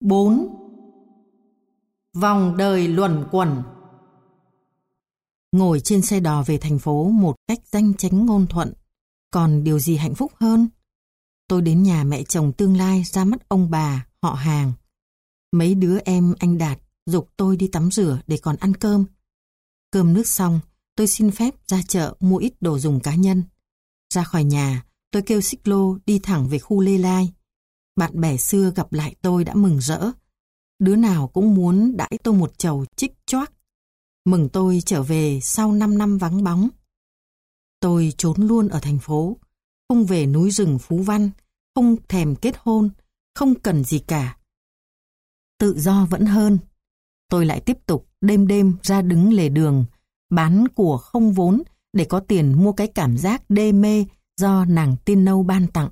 4. Vòng đời luẩn quẩn Ngồi trên xe đò về thành phố một cách danh chánh ngôn thuận, còn điều gì hạnh phúc hơn? Tôi đến nhà mẹ chồng tương lai ra mắt ông bà, họ hàng. Mấy đứa em anh Đạt dục tôi đi tắm rửa để còn ăn cơm. Cơm nước xong, tôi xin phép ra chợ mua ít đồ dùng cá nhân. Ra khỏi nhà, tôi kêu xích lô đi thẳng về khu Lê Lai. Bạn bè xưa gặp lại tôi đã mừng rỡ. Đứa nào cũng muốn đãi tôi một chầu chích choác. Mừng tôi trở về sau 5 năm vắng bóng. Tôi trốn luôn ở thành phố, không về núi rừng Phú Văn, không thèm kết hôn, không cần gì cả. Tự do vẫn hơn. Tôi lại tiếp tục đêm đêm ra đứng lề đường, bán của không vốn để có tiền mua cái cảm giác đê mê do nàng tiên nâu ban tặng.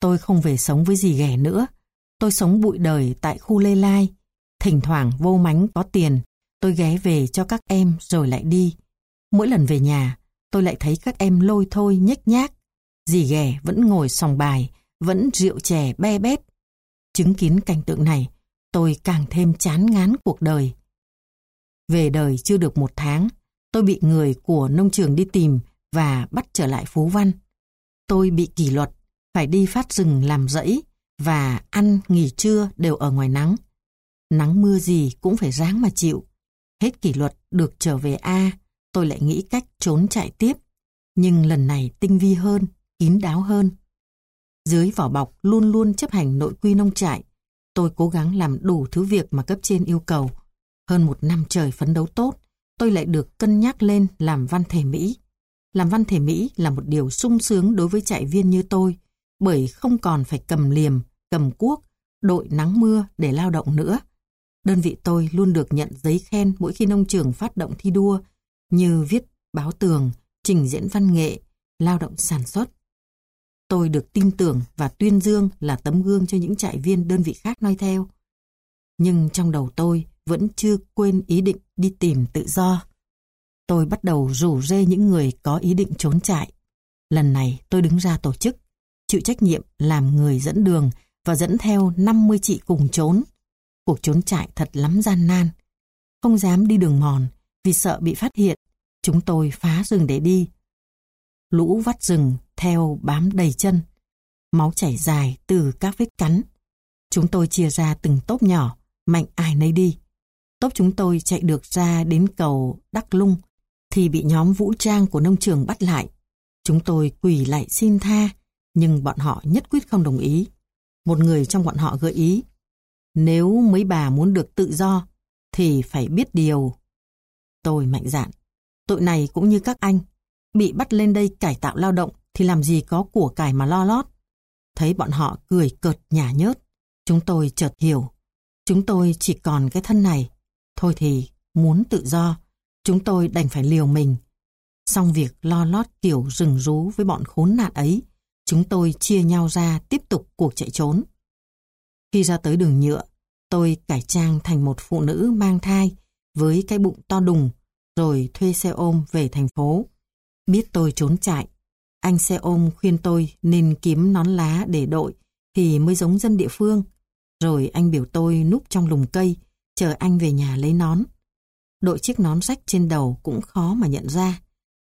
Tôi không về sống với gì ghẻ nữa. Tôi sống bụi đời tại khu Lê Lai. Thỉnh thoảng vô mánh có tiền, tôi ghé về cho các em rồi lại đi. Mỗi lần về nhà, tôi lại thấy các em lôi thôi nhếch nhác. Dì ghẻ vẫn ngồi sòng bài, vẫn rượu chè be bét. Chứng kiến cảnh tượng này, tôi càng thêm chán ngán cuộc đời. Về đời chưa được một tháng, tôi bị người của nông trường đi tìm và bắt trở lại Phú Văn. Tôi bị kỷ luật phải đi phát rừng làm rẫy và ăn nghỉ trưa đều ở ngoài nắng. Nắng mưa gì cũng phải ráng mà chịu. Hết kỷ luật được trở về A, tôi lại nghĩ cách trốn chạy tiếp. Nhưng lần này tinh vi hơn, kín đáo hơn. Dưới vỏ bọc luôn luôn chấp hành nội quy nông trại, tôi cố gắng làm đủ thứ việc mà cấp trên yêu cầu. Hơn một năm trời phấn đấu tốt, tôi lại được cân nhắc lên làm văn thể Mỹ. Làm văn thể Mỹ là một điều sung sướng đối với trại viên như tôi, bởi không còn phải cầm liềm, cầm cuốc, đội nắng mưa để lao động nữa. Đơn vị tôi luôn được nhận giấy khen mỗi khi nông trường phát động thi đua, như viết báo tường, trình diễn văn nghệ, lao động sản xuất. Tôi được tin tưởng và tuyên dương là tấm gương cho những trại viên đơn vị khác noi theo. Nhưng trong đầu tôi vẫn chưa quên ý định đi tìm tự do. Tôi bắt đầu rủ rê những người có ý định trốn trại. Lần này tôi đứng ra tổ chức chịu trách nhiệm làm người dẫn đường và dẫn theo 50 chị cùng trốn. Cuộc trốn chạy thật lắm gian nan. Không dám đi đường mòn vì sợ bị phát hiện. Chúng tôi phá rừng để đi. Lũ vắt rừng theo bám đầy chân. Máu chảy dài từ các vết cắn. Chúng tôi chia ra từng tốp nhỏ, mạnh ai nấy đi. Tốp chúng tôi chạy được ra đến cầu Đắc Lung thì bị nhóm vũ trang của nông trường bắt lại. Chúng tôi quỳ lại xin tha nhưng bọn họ nhất quyết không đồng ý. Một người trong bọn họ gợi ý, nếu mấy bà muốn được tự do, thì phải biết điều. Tôi mạnh dạn, tội này cũng như các anh, bị bắt lên đây cải tạo lao động thì làm gì có của cải mà lo lót. Thấy bọn họ cười cợt nhả nhớt, chúng tôi chợt hiểu. Chúng tôi chỉ còn cái thân này, thôi thì muốn tự do, chúng tôi đành phải liều mình. Xong việc lo lót kiểu rừng rú với bọn khốn nạn ấy, Chúng tôi chia nhau ra tiếp tục cuộc chạy trốn. Khi ra tới đường nhựa, tôi cải trang thành một phụ nữ mang thai với cái bụng to đùng rồi thuê xe ôm về thành phố. Biết tôi trốn chạy, anh xe ôm khuyên tôi nên kiếm nón lá để đội thì mới giống dân địa phương. Rồi anh biểu tôi núp trong lùm cây, chờ anh về nhà lấy nón. Đội chiếc nón sách trên đầu cũng khó mà nhận ra.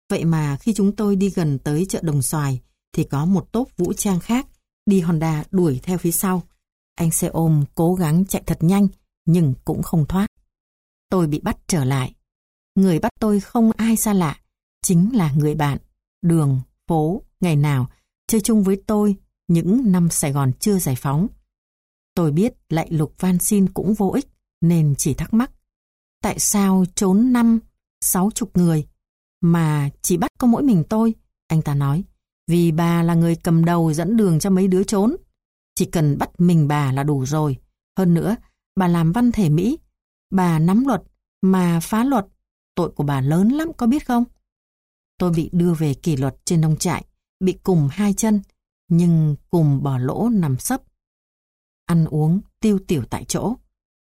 Vậy mà khi chúng tôi đi gần tới chợ Đồng Xoài thì có một tốp vũ trang khác đi Honda đuổi theo phía sau. Anh xe ôm cố gắng chạy thật nhanh nhưng cũng không thoát. Tôi bị bắt trở lại. Người bắt tôi không ai xa lạ, chính là người bạn, đường, phố, ngày nào chơi chung với tôi những năm Sài Gòn chưa giải phóng. Tôi biết lại lục van xin cũng vô ích nên chỉ thắc mắc. Tại sao trốn năm, sáu chục người mà chỉ bắt có mỗi mình tôi? Anh ta nói. Vì bà là người cầm đầu dẫn đường cho mấy đứa trốn. Chỉ cần bắt mình bà là đủ rồi. Hơn nữa, bà làm văn thể Mỹ. Bà nắm luật, mà phá luật. Tội của bà lớn lắm, có biết không? Tôi bị đưa về kỷ luật trên nông trại, bị cùng hai chân, nhưng cùng bỏ lỗ nằm sấp. Ăn uống, tiêu tiểu tại chỗ.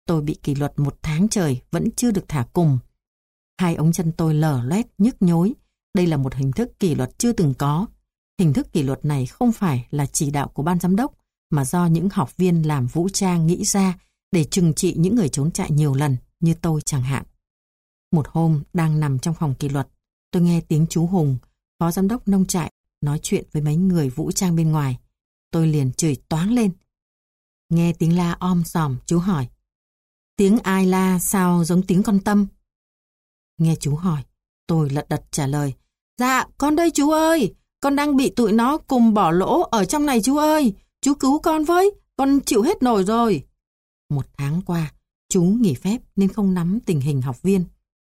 Tôi bị kỷ luật một tháng trời, vẫn chưa được thả cùng. Hai ống chân tôi lở loét, nhức nhối. Đây là một hình thức kỷ luật chưa từng có. Hình thức kỷ luật này không phải là chỉ đạo của ban giám đốc, mà do những học viên làm vũ trang nghĩ ra để trừng trị những người trốn chạy nhiều lần như tôi chẳng hạn. Một hôm đang nằm trong phòng kỷ luật, tôi nghe tiếng chú Hùng, phó giám đốc nông trại, nói chuyện với mấy người vũ trang bên ngoài. Tôi liền chửi toáng lên. Nghe tiếng la om sòm, chú hỏi. Tiếng ai la sao giống tiếng con tâm? Nghe chú hỏi, tôi lật đật trả lời. Dạ, con đây chú ơi, con đang bị tụi nó cùng bỏ lỗ ở trong này chú ơi. Chú cứu con với, con chịu hết nổi rồi. Một tháng qua, chú nghỉ phép nên không nắm tình hình học viên.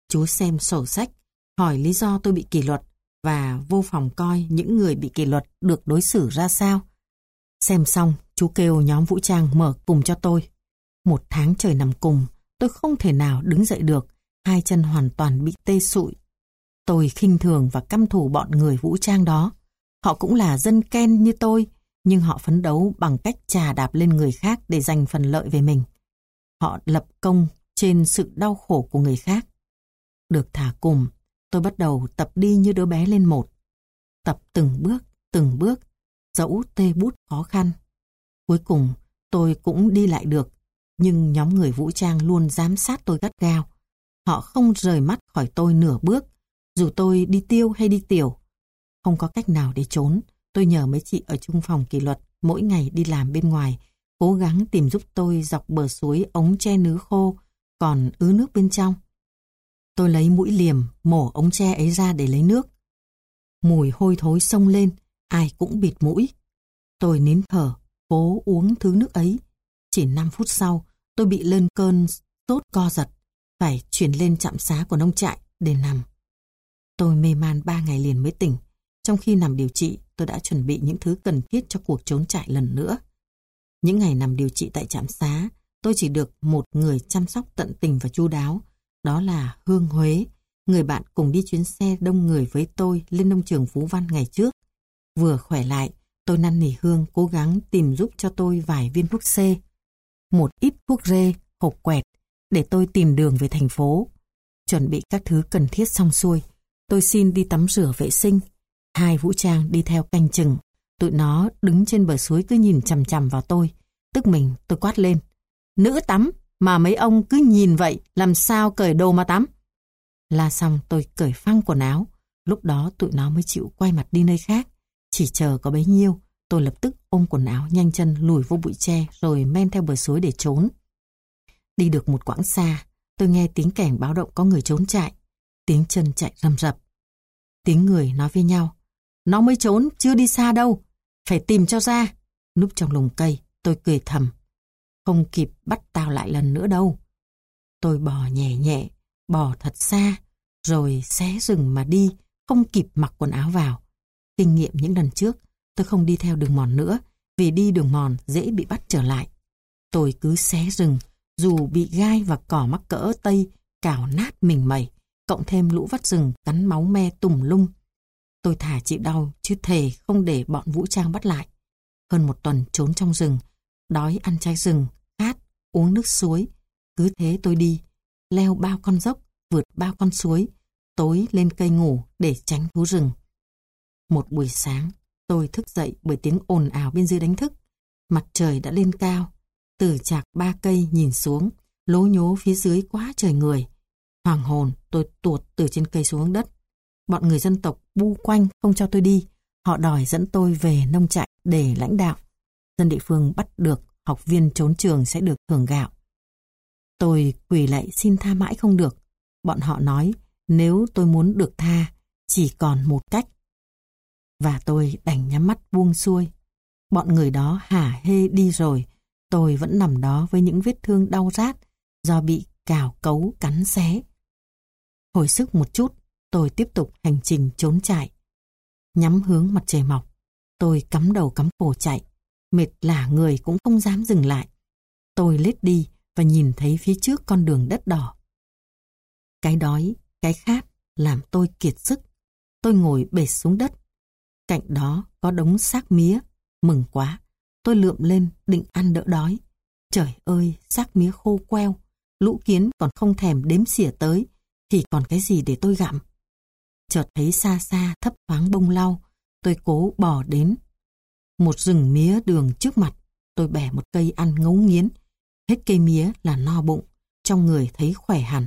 Chú xem sổ sách, hỏi lý do tôi bị kỷ luật và vô phòng coi những người bị kỷ luật được đối xử ra sao. Xem xong, chú kêu nhóm vũ trang mở cùng cho tôi. Một tháng trời nằm cùng, tôi không thể nào đứng dậy được, hai chân hoàn toàn bị tê sụi. Tôi khinh thường và căm thù bọn người vũ trang đó. Họ cũng là dân ken như tôi, nhưng họ phấn đấu bằng cách trà đạp lên người khác để giành phần lợi về mình. Họ lập công trên sự đau khổ của người khác. Được thả cùng, tôi bắt đầu tập đi như đứa bé lên một. Tập từng bước, từng bước, dẫu tê bút khó khăn. Cuối cùng, tôi cũng đi lại được, nhưng nhóm người vũ trang luôn giám sát tôi gắt gao. Họ không rời mắt khỏi tôi nửa bước, dù tôi đi tiêu hay đi tiểu. Không có cách nào để trốn, tôi nhờ mấy chị ở trung phòng kỷ luật mỗi ngày đi làm bên ngoài, cố gắng tìm giúp tôi dọc bờ suối ống tre nứa khô, còn ứ nước bên trong. Tôi lấy mũi liềm, mổ ống tre ấy ra để lấy nước. Mùi hôi thối sông lên, ai cũng bịt mũi. Tôi nín thở, cố uống thứ nước ấy. Chỉ 5 phút sau, tôi bị lên cơn sốt co giật, phải chuyển lên trạm xá của nông trại để nằm. Tôi mê man 3 ngày liền mới tỉnh. Trong khi nằm điều trị, tôi đã chuẩn bị những thứ cần thiết cho cuộc trốn chạy lần nữa. Những ngày nằm điều trị tại trạm xá, tôi chỉ được một người chăm sóc tận tình và chu đáo. Đó là Hương Huế, người bạn cùng đi chuyến xe đông người với tôi lên nông trường Phú Văn ngày trước. Vừa khỏe lại, tôi năn nỉ Hương cố gắng tìm giúp cho tôi vài viên thuốc C, một ít thuốc rê, hộp quẹt, để tôi tìm đường về thành phố. Chuẩn bị các thứ cần thiết xong xuôi, tôi xin đi tắm rửa vệ sinh. Hai vũ trang đi theo canh chừng. Tụi nó đứng trên bờ suối cứ nhìn chằm chằm vào tôi. Tức mình tôi quát lên. Nữ tắm, mà mấy ông cứ nhìn vậy, làm sao cởi đồ mà tắm. La xong tôi cởi phăng quần áo. Lúc đó tụi nó mới chịu quay mặt đi nơi khác. Chỉ chờ có bấy nhiêu, tôi lập tức ôm quần áo nhanh chân lùi vô bụi tre rồi men theo bờ suối để trốn. Đi được một quãng xa, tôi nghe tiếng cảnh báo động có người trốn chạy. Tiếng chân chạy rầm rập. Tiếng người nói với nhau. Nó mới trốn, chưa đi xa đâu. Phải tìm cho ra. Núp trong lùng cây, tôi cười thầm. Không kịp bắt tao lại lần nữa đâu. Tôi bò nhẹ nhẹ, bò thật xa, rồi xé rừng mà đi, không kịp mặc quần áo vào. Kinh nghiệm những lần trước, tôi không đi theo đường mòn nữa, vì đi đường mòn dễ bị bắt trở lại. Tôi cứ xé rừng, dù bị gai và cỏ mắc cỡ tây cào nát mình mẩy, cộng thêm lũ vắt rừng cắn máu me tùm lung. Tôi thả chịu đau, chứ thề không để bọn vũ trang bắt lại. Hơn một tuần trốn trong rừng, đói ăn trái rừng, khát, uống nước suối. Cứ thế tôi đi, leo bao con dốc, vượt bao con suối, tối lên cây ngủ để tránh thú rừng. Một buổi sáng, tôi thức dậy bởi tiếng ồn ào bên dưới đánh thức. Mặt trời đã lên cao, từ chạc ba cây nhìn xuống, lố nhố phía dưới quá trời người. Hoàng hồn, tôi tuột từ trên cây xuống đất. Bọn người dân tộc bu quanh không cho tôi đi. Họ đòi dẫn tôi về nông trại để lãnh đạo. Dân địa phương bắt được học viên trốn trường sẽ được thưởng gạo. Tôi quỳ lại xin tha mãi không được. Bọn họ nói nếu tôi muốn được tha, chỉ còn một cách. Và tôi đành nhắm mắt buông xuôi. Bọn người đó hả hê đi rồi, tôi vẫn nằm đó với những vết thương đau rát do bị cào cấu cắn xé. Hồi sức một chút, tôi tiếp tục hành trình trốn chạy. Nhắm hướng mặt trời mọc, tôi cắm đầu cắm cổ chạy, mệt lả người cũng không dám dừng lại. Tôi lết đi và nhìn thấy phía trước con đường đất đỏ. Cái đói, cái khát làm tôi kiệt sức. Tôi ngồi bệt xuống đất. Cạnh đó có đống xác mía. Mừng quá. Tôi lượm lên định ăn đỡ đói. Trời ơi, xác mía khô queo. Lũ kiến còn không thèm đếm xỉa tới. Thì còn cái gì để tôi gặm? Chợt thấy xa xa thấp thoáng bông lau. Tôi cố bỏ đến. Một rừng mía đường trước mặt. Tôi bẻ một cây ăn ngấu nghiến. Hết cây mía là no bụng, trong người thấy khỏe hẳn.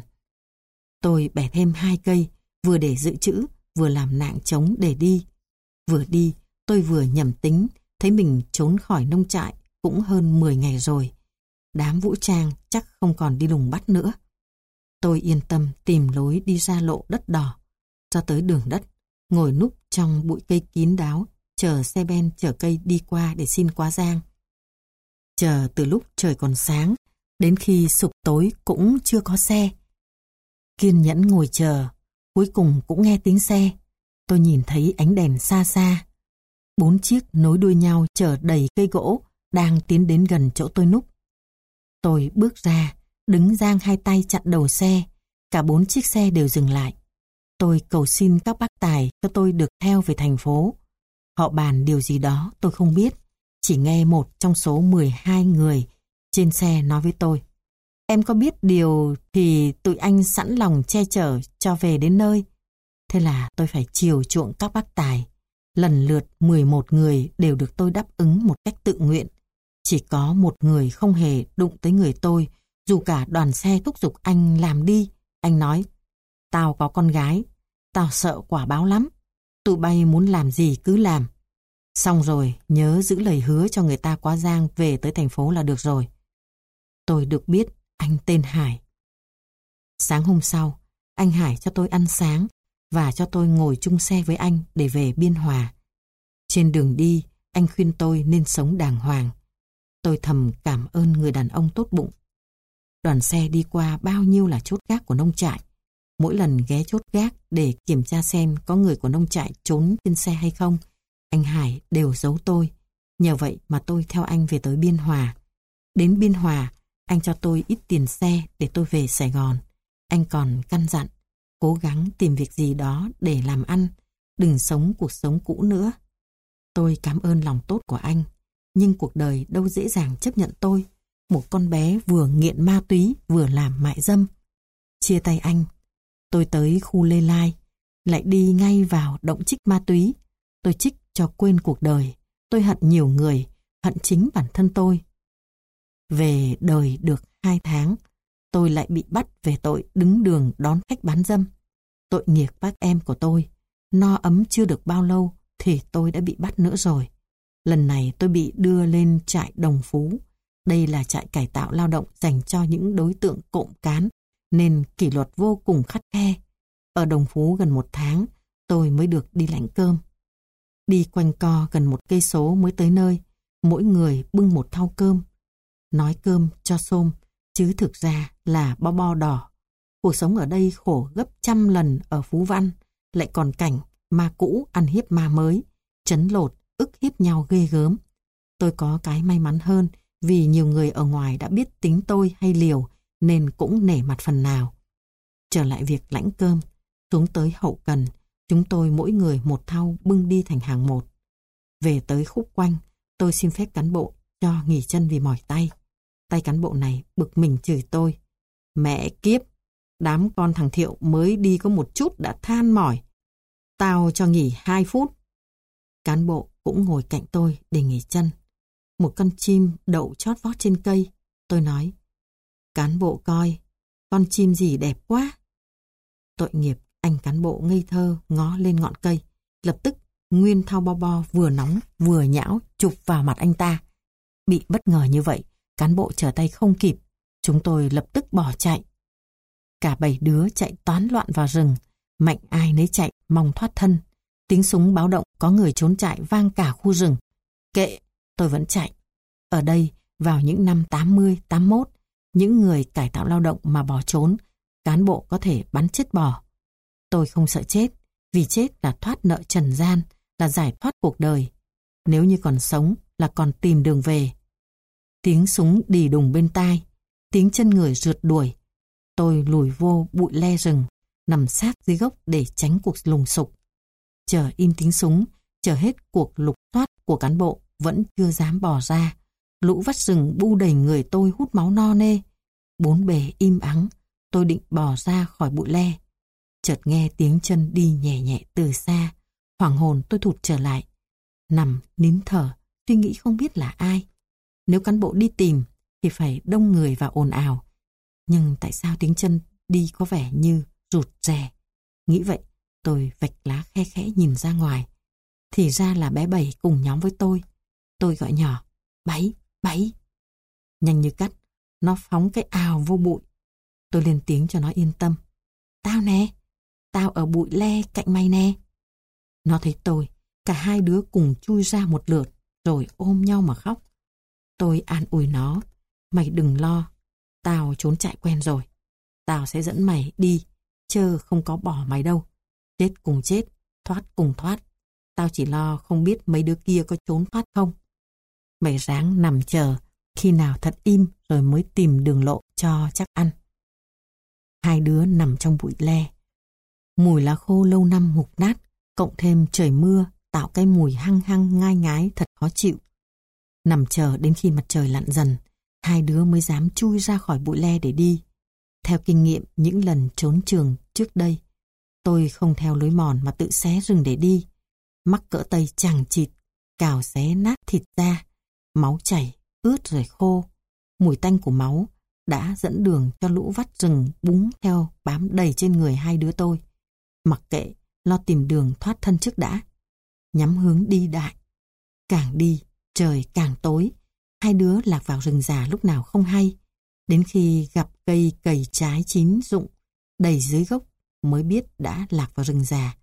Tôi bẻ thêm hai cây, vừa để dự trữ, vừa làm nạng trống để đi. Vừa đi, tôi vừa nhầm tính, thấy mình trốn khỏi nông trại cũng hơn 10 ngày rồi. Đám vũ trang chắc không còn đi lùng bắt nữa. Tôi yên tâm tìm lối đi ra lộ đất đỏ, cho tới đường đất, ngồi núp trong bụi cây kín đáo, chờ xe ben chở cây đi qua để xin qua giang. Chờ từ lúc trời còn sáng, đến khi sụp tối cũng chưa có xe. Kiên nhẫn ngồi chờ, cuối cùng cũng nghe tiếng xe. Tôi nhìn thấy ánh đèn xa xa. Bốn chiếc nối đuôi nhau chở đầy cây gỗ đang tiến đến gần chỗ tôi núp. Tôi bước ra, đứng giang hai tay chặn đầu xe. Cả bốn chiếc xe đều dừng lại. Tôi cầu xin các bác tài cho tôi được theo về thành phố. Họ bàn điều gì đó tôi không biết. Chỉ nghe một trong số 12 người trên xe nói với tôi. Em có biết điều thì tụi anh sẵn lòng che chở cho về đến nơi. Thế là tôi phải chiều chuộng các bác tài. Lần lượt 11 người đều được tôi đáp ứng một cách tự nguyện. Chỉ có một người không hề đụng tới người tôi, dù cả đoàn xe thúc giục anh làm đi. Anh nói, tao có con gái, tao sợ quả báo lắm. Tụi bay muốn làm gì cứ làm. Xong rồi, nhớ giữ lời hứa cho người ta quá giang về tới thành phố là được rồi. Tôi được biết anh tên Hải. Sáng hôm sau, anh Hải cho tôi ăn sáng và cho tôi ngồi chung xe với anh để về Biên Hòa. Trên đường đi, anh khuyên tôi nên sống đàng hoàng. Tôi thầm cảm ơn người đàn ông tốt bụng. Đoàn xe đi qua bao nhiêu là chốt gác của nông trại. Mỗi lần ghé chốt gác để kiểm tra xem có người của nông trại trốn trên xe hay không, anh Hải đều giấu tôi. Nhờ vậy mà tôi theo anh về tới Biên Hòa. Đến Biên Hòa, anh cho tôi ít tiền xe để tôi về Sài Gòn. Anh còn căn dặn, cố gắng tìm việc gì đó để làm ăn, đừng sống cuộc sống cũ nữa. Tôi cảm ơn lòng tốt của anh, nhưng cuộc đời đâu dễ dàng chấp nhận tôi, một con bé vừa nghiện ma túy vừa làm mại dâm. Chia tay anh, tôi tới khu Lê Lai, lại đi ngay vào động trích ma túy. Tôi trích cho quên cuộc đời, tôi hận nhiều người, hận chính bản thân tôi. Về đời được hai tháng, tôi lại bị bắt về tội đứng đường đón khách bán dâm. Tội nghiệp bác em của tôi, no ấm chưa được bao lâu thì tôi đã bị bắt nữa rồi. Lần này tôi bị đưa lên trại Đồng Phú. Đây là trại cải tạo lao động dành cho những đối tượng cộng cán, nên kỷ luật vô cùng khắt khe. Ở Đồng Phú gần một tháng, tôi mới được đi lãnh cơm. Đi quanh co gần một cây số mới tới nơi, mỗi người bưng một thau cơm. Nói cơm cho xôm, chứ thực ra là bo bo đỏ. Cuộc sống ở đây khổ gấp trăm lần ở Phú Văn, lại còn cảnh ma cũ ăn hiếp ma mới, chấn lột, ức hiếp nhau ghê gớm. Tôi có cái may mắn hơn vì nhiều người ở ngoài đã biết tính tôi hay liều nên cũng nể mặt phần nào. Trở lại việc lãnh cơm, xuống tới hậu cần, chúng tôi mỗi người một thau bưng đi thành hàng một. Về tới khúc quanh, tôi xin phép cán bộ cho nghỉ chân vì mỏi tay. Tay cán bộ này bực mình chửi tôi. Mẹ kiếp, đám con thằng Thiệu mới đi có một chút đã than mỏi. Tao cho nghỉ hai phút. Cán bộ cũng ngồi cạnh tôi để nghỉ chân. Một con chim đậu chót vót trên cây. Tôi nói, cán bộ coi, con chim gì đẹp quá. Tội nghiệp, anh cán bộ ngây thơ ngó lên ngọn cây. Lập tức, nguyên thao bo bo vừa nóng vừa nhão chụp vào mặt anh ta. Bị bất ngờ như vậy, cán bộ trở tay không kịp. Chúng tôi lập tức bỏ chạy. Cả bảy đứa chạy toán loạn vào rừng. Mạnh ai nấy chạy, mong thoát thân. Tiếng súng báo động có người trốn chạy vang cả khu rừng. Kệ, tôi vẫn chạy. Ở đây, vào những năm 80, 81, những người cải tạo lao động mà bỏ trốn, cán bộ có thể bắn chết bò. Tôi không sợ chết, vì chết là thoát nợ trần gian, là giải thoát cuộc đời. Nếu như còn sống là còn tìm đường về. Tiếng súng đì đùng bên tai, tiếng chân người rượt đuổi. Tôi lùi vô bụi le rừng, nằm sát dưới gốc để tránh cuộc lùng sục. Chờ im tiếng súng, chờ hết cuộc lục thoát của cán bộ vẫn chưa dám bỏ ra. Lũ vắt rừng bu đầy người tôi hút máu no nê. Bốn bề im ắng, tôi định bỏ ra khỏi bụi le. Chợt nghe tiếng chân đi nhẹ nhẹ từ xa, hoảng hồn tôi thụt trở lại. Nằm nín thở, suy nghĩ không biết là ai. Nếu cán bộ đi tìm, thì phải đông người và ồn ào. Nhưng tại sao tiếng chân đi có vẻ như rụt rè? Nghĩ vậy, tôi vạch lá khe khẽ nhìn ra ngoài. Thì ra là bé Bảy cùng nhóm với tôi. Tôi gọi nhỏ, Bảy, Bảy. Nhanh như cắt, nó phóng cái ào vô bụi. Tôi lên tiếng cho nó yên tâm. Tao nè, tao ở bụi le cạnh mày nè. Nó thấy tôi, cả hai đứa cùng chui ra một lượt, rồi ôm nhau mà khóc. Tôi an ủi nó, mày đừng lo, tao trốn chạy quen rồi. Tao sẽ dẫn mày đi, chơ không có bỏ mày đâu. Chết cùng chết, thoát cùng thoát. Tao chỉ lo không biết mấy đứa kia có trốn thoát không. Mày ráng nằm chờ, khi nào thật im rồi mới tìm đường lộ cho chắc ăn. Hai đứa nằm trong bụi le. Mùi lá khô lâu năm mục nát, cộng thêm trời mưa tạo cái mùi hăng hăng ngai ngái thật khó chịu. Nằm chờ đến khi mặt trời lặn dần, hai đứa mới dám chui ra khỏi bụi le để đi. Theo kinh nghiệm những lần trốn trường trước đây, tôi không theo lối mòn mà tự xé rừng để đi. Mắc cỡ tay chẳng chịt, cào xé nát thịt ra, máu chảy, ướt rồi khô. Mùi tanh của máu đã dẫn đường cho lũ vắt rừng búng theo bám đầy trên người hai đứa tôi. Mặc kệ, lo tìm đường thoát thân trước đã. Nhắm hướng đi đại. Càng đi, trời càng tối. Hai đứa lạc vào rừng già lúc nào không hay. Đến khi gặp cây cầy trái chín rụng, đầy dưới gốc, mới biết đã lạc vào rừng già.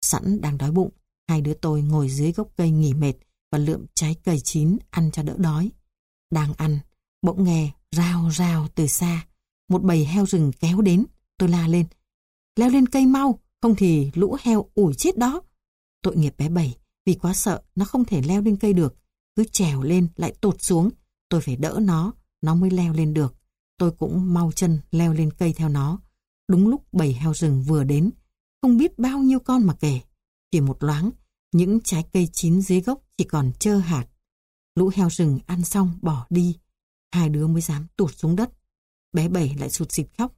Sẵn đang đói bụng, hai đứa tôi ngồi dưới gốc cây nghỉ mệt và lượm trái cây chín ăn cho đỡ đói. Đang ăn, bỗng nghe rào rào từ xa. Một bầy heo rừng kéo đến, tôi la lên. Leo lên cây mau, không thì lũ heo ủi chết đó. Tội nghiệp bé bầy, vì quá sợ, nó không thể leo lên cây được. Cứ trèo lên, lại tụt xuống. Tôi phải đỡ nó, nó mới leo lên được. Tôi cũng mau chân leo lên cây theo nó. Đúng lúc bầy heo rừng vừa đến, không biết bao nhiêu con mà kể. Chỉ một loáng, những trái cây chín dưới gốc chỉ còn trơ hạt. Lũ heo rừng ăn xong bỏ đi. Hai đứa mới dám tụt xuống đất. Bé Bảy lại sụt xịt khóc.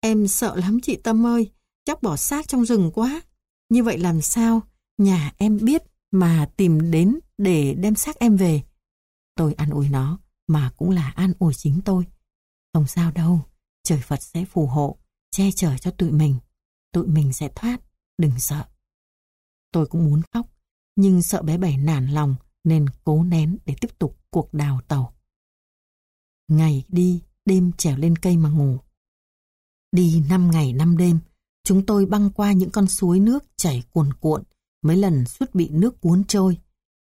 Em sợ lắm chị Tâm ơi, chắc bỏ xác trong rừng quá. Như vậy làm sao? Nhà em biết mà tìm đến để đem xác em về. Tôi ăn ủi nó, mà cũng là an ủi chính tôi. Không sao đâu, trời Phật sẽ phù hộ, che chở cho tụi mình. Tụi mình sẽ thoát, đừng sợ. Tôi cũng muốn khóc, nhưng sợ bé Bảy nản lòng nên cố nén để tiếp tục cuộc đào tàu. Ngày đi, đêm trèo lên cây mà ngủ. Đi năm ngày năm đêm, chúng tôi băng qua những con suối nước chảy cuồn cuộn, mấy lần suốt bị nước cuốn trôi,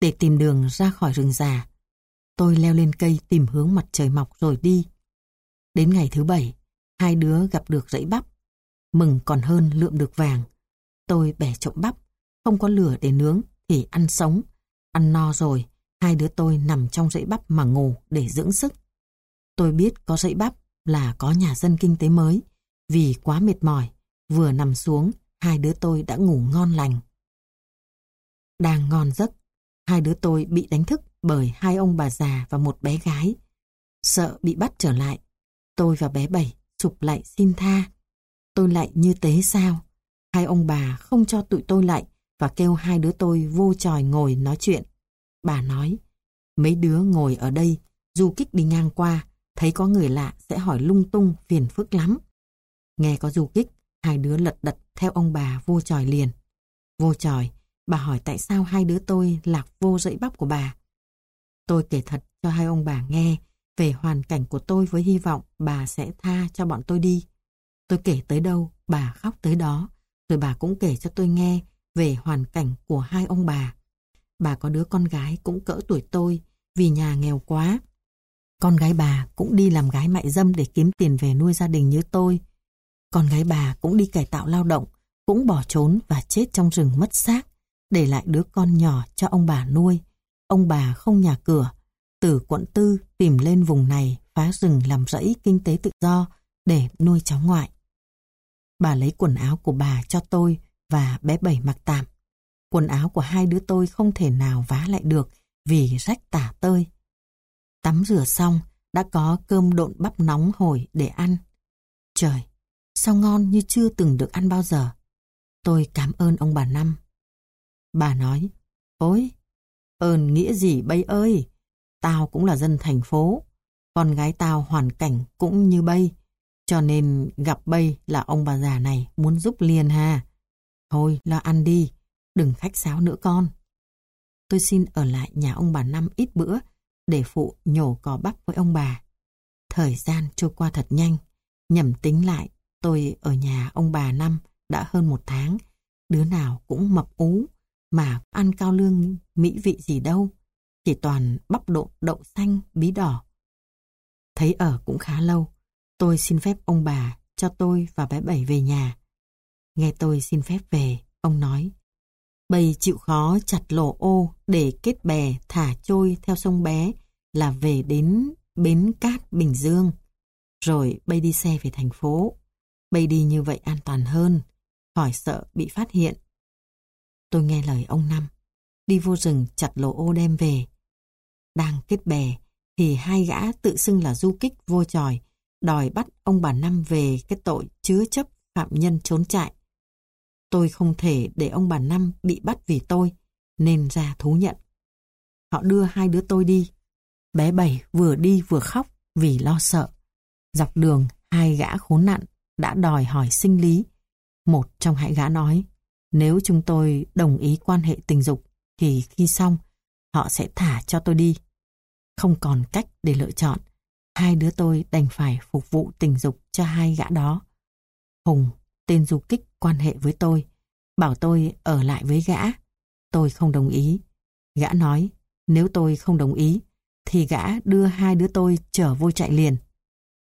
để tìm đường ra khỏi rừng già. Tôi leo lên cây tìm hướng mặt trời mọc rồi đi. Đến ngày thứ bảy, hai đứa gặp được rẫy bắp. Mừng còn hơn lượm được vàng. Tôi bẻ trộm bắp, không có lửa để nướng thì ăn sống. Ăn no rồi, hai đứa tôi nằm trong rẫy bắp mà ngủ để dưỡng sức. Tôi biết có rẫy bắp là có nhà dân kinh tế mới. Vì quá mệt mỏi, vừa nằm xuống, hai đứa tôi đã ngủ ngon lành. Đang ngon giấc, hai đứa tôi bị đánh thức bởi hai ông bà già và một bé gái. Sợ bị bắt trở lại, tôi và bé Bảy sụp lại xin tha. Tôi lại như tế sao. Hai ông bà không cho tụi tôi lại và kêu hai đứa tôi vô tròi ngồi nói chuyện. Bà nói, mấy đứa ngồi ở đây, du kích đi ngang qua, thấy có người lạ sẽ hỏi lung tung phiền phức lắm. Nghe có du kích, hai đứa lật đật theo ông bà vô tròi liền. Vô tròi, bà hỏi tại sao hai đứa tôi lạc vô dãy bắp của bà. Tôi kể thật cho hai ông bà nghe về hoàn cảnh của tôi với hy vọng bà sẽ tha cho bọn tôi đi. Tôi kể tới đâu, bà khóc tới đó, rồi bà cũng kể cho tôi nghe về hoàn cảnh của hai ông bà. Bà có đứa con gái cũng cỡ tuổi tôi vì nhà nghèo quá. Con gái bà cũng đi làm gái mại dâm để kiếm tiền về nuôi gia đình như tôi. Con gái bà cũng đi cải tạo lao động, cũng bỏ trốn và chết trong rừng mất xác, để lại đứa con nhỏ cho ông bà nuôi. Ông bà không nhà cửa, từ quận tư tìm lên vùng này phá rừng làm rẫy kinh tế tự do để nuôi cháu ngoại. Bà lấy quần áo của bà cho tôi và bé Bảy mặc tạm. Quần áo của hai đứa tôi không thể nào vá lại được vì rách tả tơi. Tắm rửa xong, đã có cơm độn bắp nóng hổi để ăn. Trời, sao ngon như chưa từng được ăn bao giờ. Tôi cảm ơn ông bà Năm. Bà nói, ôi, ơn nghĩa gì bây ơi, tao cũng là dân thành phố. Con gái tao hoàn cảnh cũng như bây, cho nên gặp bây là ông bà già này muốn giúp liền ha. Thôi lo ăn đi, đừng khách sáo nữa con. Tôi xin ở lại nhà ông bà Năm ít bữa để phụ nhổ cỏ bắp với ông bà. Thời gian trôi qua thật nhanh, nhầm tính lại tôi ở nhà ông bà Năm đã hơn một tháng, đứa nào cũng mập ú, mà ăn cao lương mỹ vị gì đâu, chỉ toàn bắp độ đậu xanh bí đỏ. Thấy ở cũng khá lâu, tôi xin phép ông bà cho tôi và bé Bảy về nhà. Nghe tôi xin phép về, ông nói, Bầy chịu khó chặt lỗ ô để kết bè thả trôi theo sông bé là về đến bến cát Bình Dương. Rồi bay đi xe về thành phố. Bay đi như vậy an toàn hơn, khỏi sợ bị phát hiện. Tôi nghe lời ông Năm, đi vô rừng chặt lỗ ô đem về. Đang kết bè, thì hai gã tự xưng là du kích vô tròi, đòi bắt ông bà Năm về cái tội chứa chấp phạm nhân trốn chạy. Tôi không thể để ông bà Năm bị bắt vì tôi, nên ra thú nhận. Họ đưa hai đứa tôi đi. Bé Bảy vừa đi vừa khóc vì lo sợ. Dọc đường, hai gã khốn nạn đã đòi hỏi sinh lý. Một trong hai gã nói, nếu chúng tôi đồng ý quan hệ tình dục, thì khi xong, họ sẽ thả cho tôi đi. Không còn cách để lựa chọn, hai đứa tôi đành phải phục vụ tình dục cho hai gã đó. Hùng, tên du kích quan hệ với tôi, bảo tôi ở lại với gã. Tôi không đồng ý. Gã nói, nếu tôi không đồng ý, thì gã đưa hai đứa tôi trở vô chạy liền.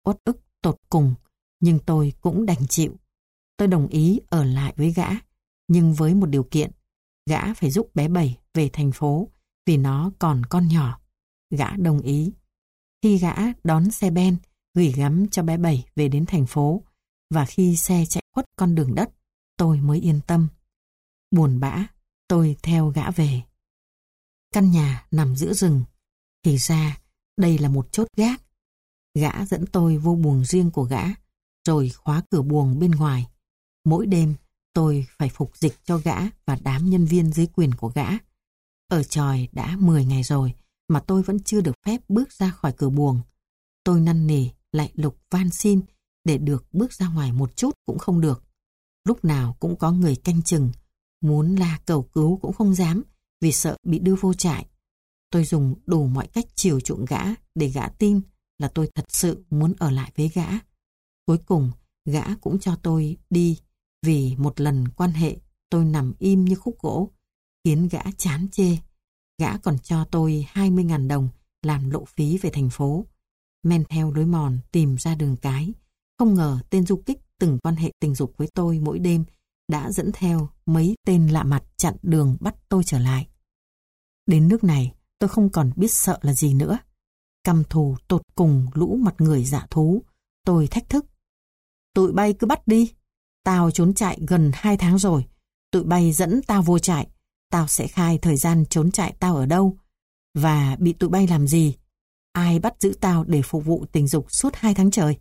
Ốt ức tột cùng, nhưng tôi cũng đành chịu. Tôi đồng ý ở lại với gã, nhưng với một điều kiện, gã phải giúp bé Bảy về thành phố vì nó còn con nhỏ. Gã đồng ý. Khi gã đón xe ben, gửi gắm cho bé Bảy về đến thành phố, và khi xe chạy khuất con đường đất, tôi mới yên tâm. Buồn bã, tôi theo gã về. Căn nhà nằm giữa rừng. Thì ra, đây là một chốt gác. Gã dẫn tôi vô buồng riêng của gã, rồi khóa cửa buồng bên ngoài. Mỗi đêm, tôi phải phục dịch cho gã và đám nhân viên dưới quyền của gã. Ở tròi đã 10 ngày rồi, mà tôi vẫn chưa được phép bước ra khỏi cửa buồng. Tôi năn nỉ, lại lục van xin, để được bước ra ngoài một chút cũng không được. Lúc nào cũng có người canh chừng, muốn la cầu cứu cũng không dám, vì sợ bị đưa vô trại. Tôi dùng đủ mọi cách chiều chuộng gã để gã tin là tôi thật sự muốn ở lại với gã. Cuối cùng, gã cũng cho tôi đi vì một lần quan hệ tôi nằm im như khúc gỗ, khiến gã chán chê. Gã còn cho tôi 20.000 đồng làm lộ phí về thành phố. Men theo lối mòn tìm ra đường cái. Không ngờ tên du kích từng quan hệ tình dục với tôi mỗi đêm đã dẫn theo mấy tên lạ mặt chặn đường bắt tôi trở lại. Đến nước này, tôi không còn biết sợ là gì nữa. Căm thù tột cùng lũ mặt người dạ thú, tôi thách thức. Tụi bay cứ bắt đi. Tao trốn chạy gần hai tháng rồi. Tụi bay dẫn tao vô trại. Tao sẽ khai thời gian trốn chạy tao ở đâu. Và bị tụi bay làm gì. Ai bắt giữ tao để phục vụ tình dục suốt hai tháng trời.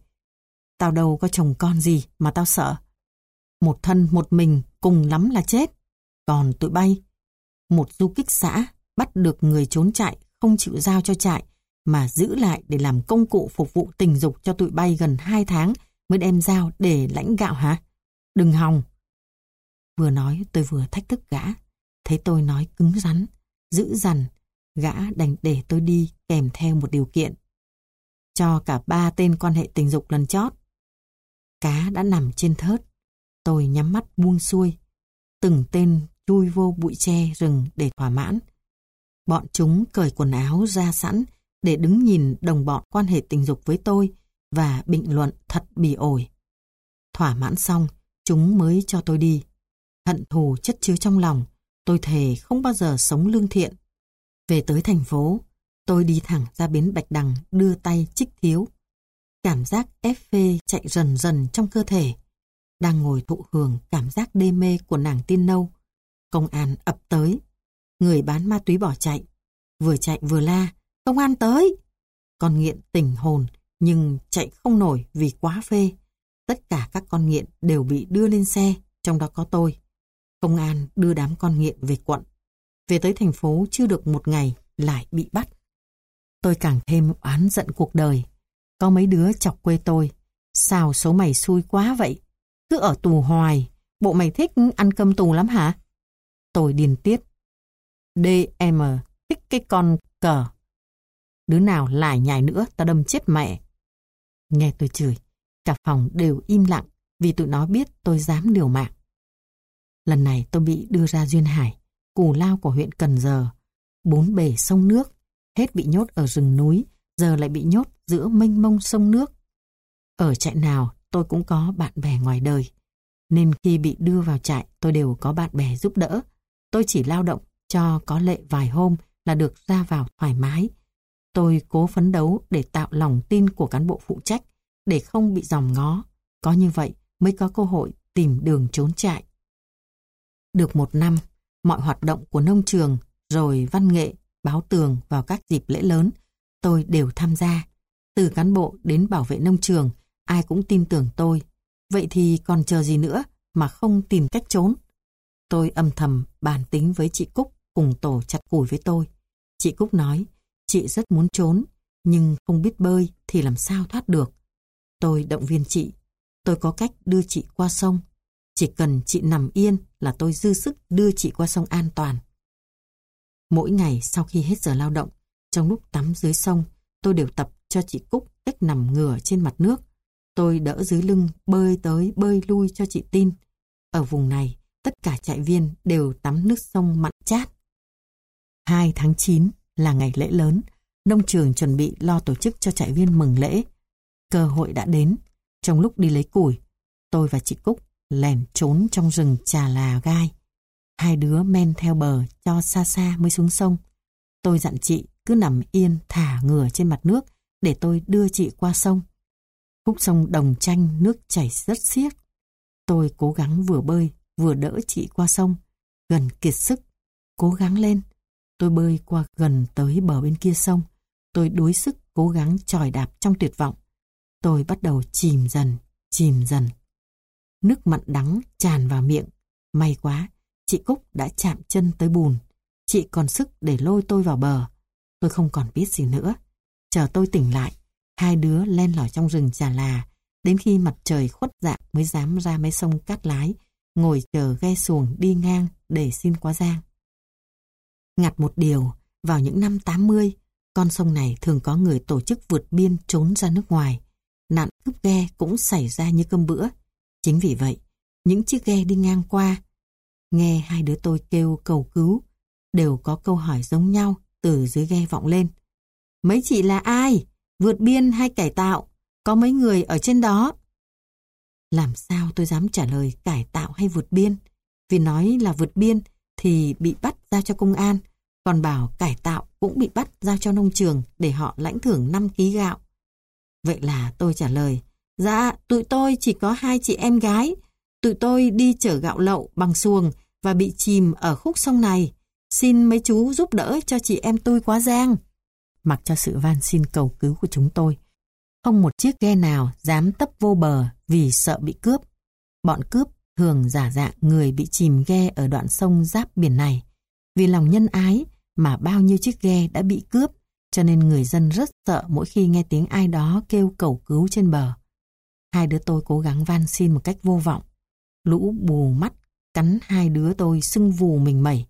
Tao đâu có chồng con gì mà tao sợ. Một thân một mình cùng lắm là chết. Còn tụi bay, một du kích xã bắt được người trốn chạy không chịu giao cho trại mà giữ lại để làm công cụ phục vụ tình dục cho tụi bay gần hai tháng mới đem giao để lãnh gạo hả? Đừng hòng. Vừa nói tôi vừa thách thức gã. Thấy tôi nói cứng rắn, dữ dằn, gã đành để tôi đi kèm theo một điều kiện. Cho cả ba tên quan hệ tình dục lần chót. Cá đã nằm trên thớt. Tôi nhắm mắt buông xuôi. Từng tên chui vô bụi tre rừng để thỏa mãn. Bọn chúng cởi quần áo ra sẵn để đứng nhìn đồng bọn quan hệ tình dục với tôi và bình luận thật bỉ ổi. Thỏa mãn xong, chúng mới cho tôi đi. Hận thù chất chứa trong lòng, tôi thề không bao giờ sống lương thiện. Về tới thành phố, tôi đi thẳng ra bến Bạch Đằng đưa tay trích thiếu. Cảm giác ép phê chạy dần dần trong cơ thể. Đang ngồi thụ hưởng cảm giác đê mê của nàng tiên nâu. Công an ập tới. Người bán ma túy bỏ chạy. Vừa chạy vừa la. Công an tới. Con nghiện tỉnh hồn nhưng chạy không nổi vì quá phê. Tất cả các con nghiện đều bị đưa lên xe, trong đó có tôi. Công an đưa đám con nghiện về quận. Về tới thành phố chưa được một ngày lại bị bắt. Tôi càng thêm oán giận cuộc đời có mấy đứa chọc quê tôi. Sao số mày xui quá vậy? Cứ ở tù hoài, bộ mày thích ăn cơm tù lắm hả? Tôi điên tiết. DM, thích cái con cờ. Đứa nào lại nhảy nữa, tao đâm chết mẹ. Nghe tôi chửi, cả phòng đều im lặng vì tụi nó biết tôi dám liều mạng. Lần này tôi bị đưa ra Duyên Hải, cù lao của huyện Cần Giờ, bốn bể sông nước, hết bị nhốt ở rừng núi, giờ lại bị nhốt giữa mênh mông sông nước. Ở trại nào tôi cũng có bạn bè ngoài đời, nên khi bị đưa vào trại tôi đều có bạn bè giúp đỡ. Tôi chỉ lao động cho có lệ vài hôm là được ra vào thoải mái. Tôi cố phấn đấu để tạo lòng tin của cán bộ phụ trách, để không bị dòm ngó. Có như vậy mới có cơ hội tìm đường trốn trại. Được một năm, mọi hoạt động của nông trường, rồi văn nghệ, báo tường vào các dịp lễ lớn, tôi đều tham gia. Từ cán bộ đến bảo vệ nông trường, ai cũng tin tưởng tôi. Vậy thì còn chờ gì nữa mà không tìm cách trốn? Tôi âm thầm bàn tính với chị Cúc cùng tổ chặt củi với tôi. Chị Cúc nói, chị rất muốn trốn, nhưng không biết bơi thì làm sao thoát được. Tôi động viên chị, tôi có cách đưa chị qua sông. Chỉ cần chị nằm yên là tôi dư sức đưa chị qua sông an toàn. Mỗi ngày sau khi hết giờ lao động, trong lúc tắm dưới sông, tôi đều tập cho chị Cúc cách nằm ngửa trên mặt nước. Tôi đỡ dưới lưng, bơi tới, bơi lui cho chị tin. Ở vùng này, tất cả trại viên đều tắm nước sông mặn chát. 2 tháng 9 là ngày lễ lớn, nông trường chuẩn bị lo tổ chức cho trại viên mừng lễ. Cơ hội đã đến. Trong lúc đi lấy củi, tôi và chị Cúc lèn trốn trong rừng trà là gai. Hai đứa men theo bờ cho xa xa mới xuống sông. Tôi dặn chị cứ nằm yên thả ngửa trên mặt nước để tôi đưa chị qua sông. Khúc sông đồng tranh nước chảy rất xiết. Tôi cố gắng vừa bơi vừa đỡ chị qua sông. Gần kiệt sức. Cố gắng lên. Tôi bơi qua gần tới bờ bên kia sông. Tôi đuối sức cố gắng tròi đạp trong tuyệt vọng. Tôi bắt đầu chìm dần, chìm dần. Nước mặn đắng tràn vào miệng. May quá, chị Cúc đã chạm chân tới bùn. Chị còn sức để lôi tôi vào bờ. Tôi không còn biết gì nữa. Chờ tôi tỉnh lại, hai đứa len lỏi trong rừng trà là. Đến khi mặt trời khuất dạng mới dám ra mấy sông cát lái, ngồi chờ ghe xuồng đi ngang để xin qua giang. Ngặt một điều, vào những năm 80, con sông này thường có người tổ chức vượt biên trốn ra nước ngoài. Nạn cướp ghe cũng xảy ra như cơm bữa. Chính vì vậy, những chiếc ghe đi ngang qua, nghe hai đứa tôi kêu cầu cứu, đều có câu hỏi giống nhau từ dưới ghe vọng lên. Mấy chị là ai? Vượt biên hay cải tạo? Có mấy người ở trên đó? Làm sao tôi dám trả lời cải tạo hay vượt biên? Vì nói là vượt biên thì bị bắt giao cho công an, còn bảo cải tạo cũng bị bắt giao cho nông trường để họ lãnh thưởng 5 ký gạo. Vậy là tôi trả lời, dạ, tụi tôi chỉ có hai chị em gái, tụi tôi đi chở gạo lậu bằng xuồng và bị chìm ở khúc sông này. Xin mấy chú giúp đỡ cho chị em tôi quá giang. Mặc cho sự van xin cầu cứu của chúng tôi, không một chiếc ghe nào dám tấp vô bờ vì sợ bị cướp. Bọn cướp thường giả dạng người bị chìm ghe ở đoạn sông giáp biển này. Vì lòng nhân ái mà bao nhiêu chiếc ghe đã bị cướp, cho nên người dân rất sợ mỗi khi nghe tiếng ai đó kêu cầu cứu trên bờ. Hai đứa tôi cố gắng van xin một cách vô vọng. Lũ bù mắt, cắn hai đứa tôi sưng vù mình mẩy.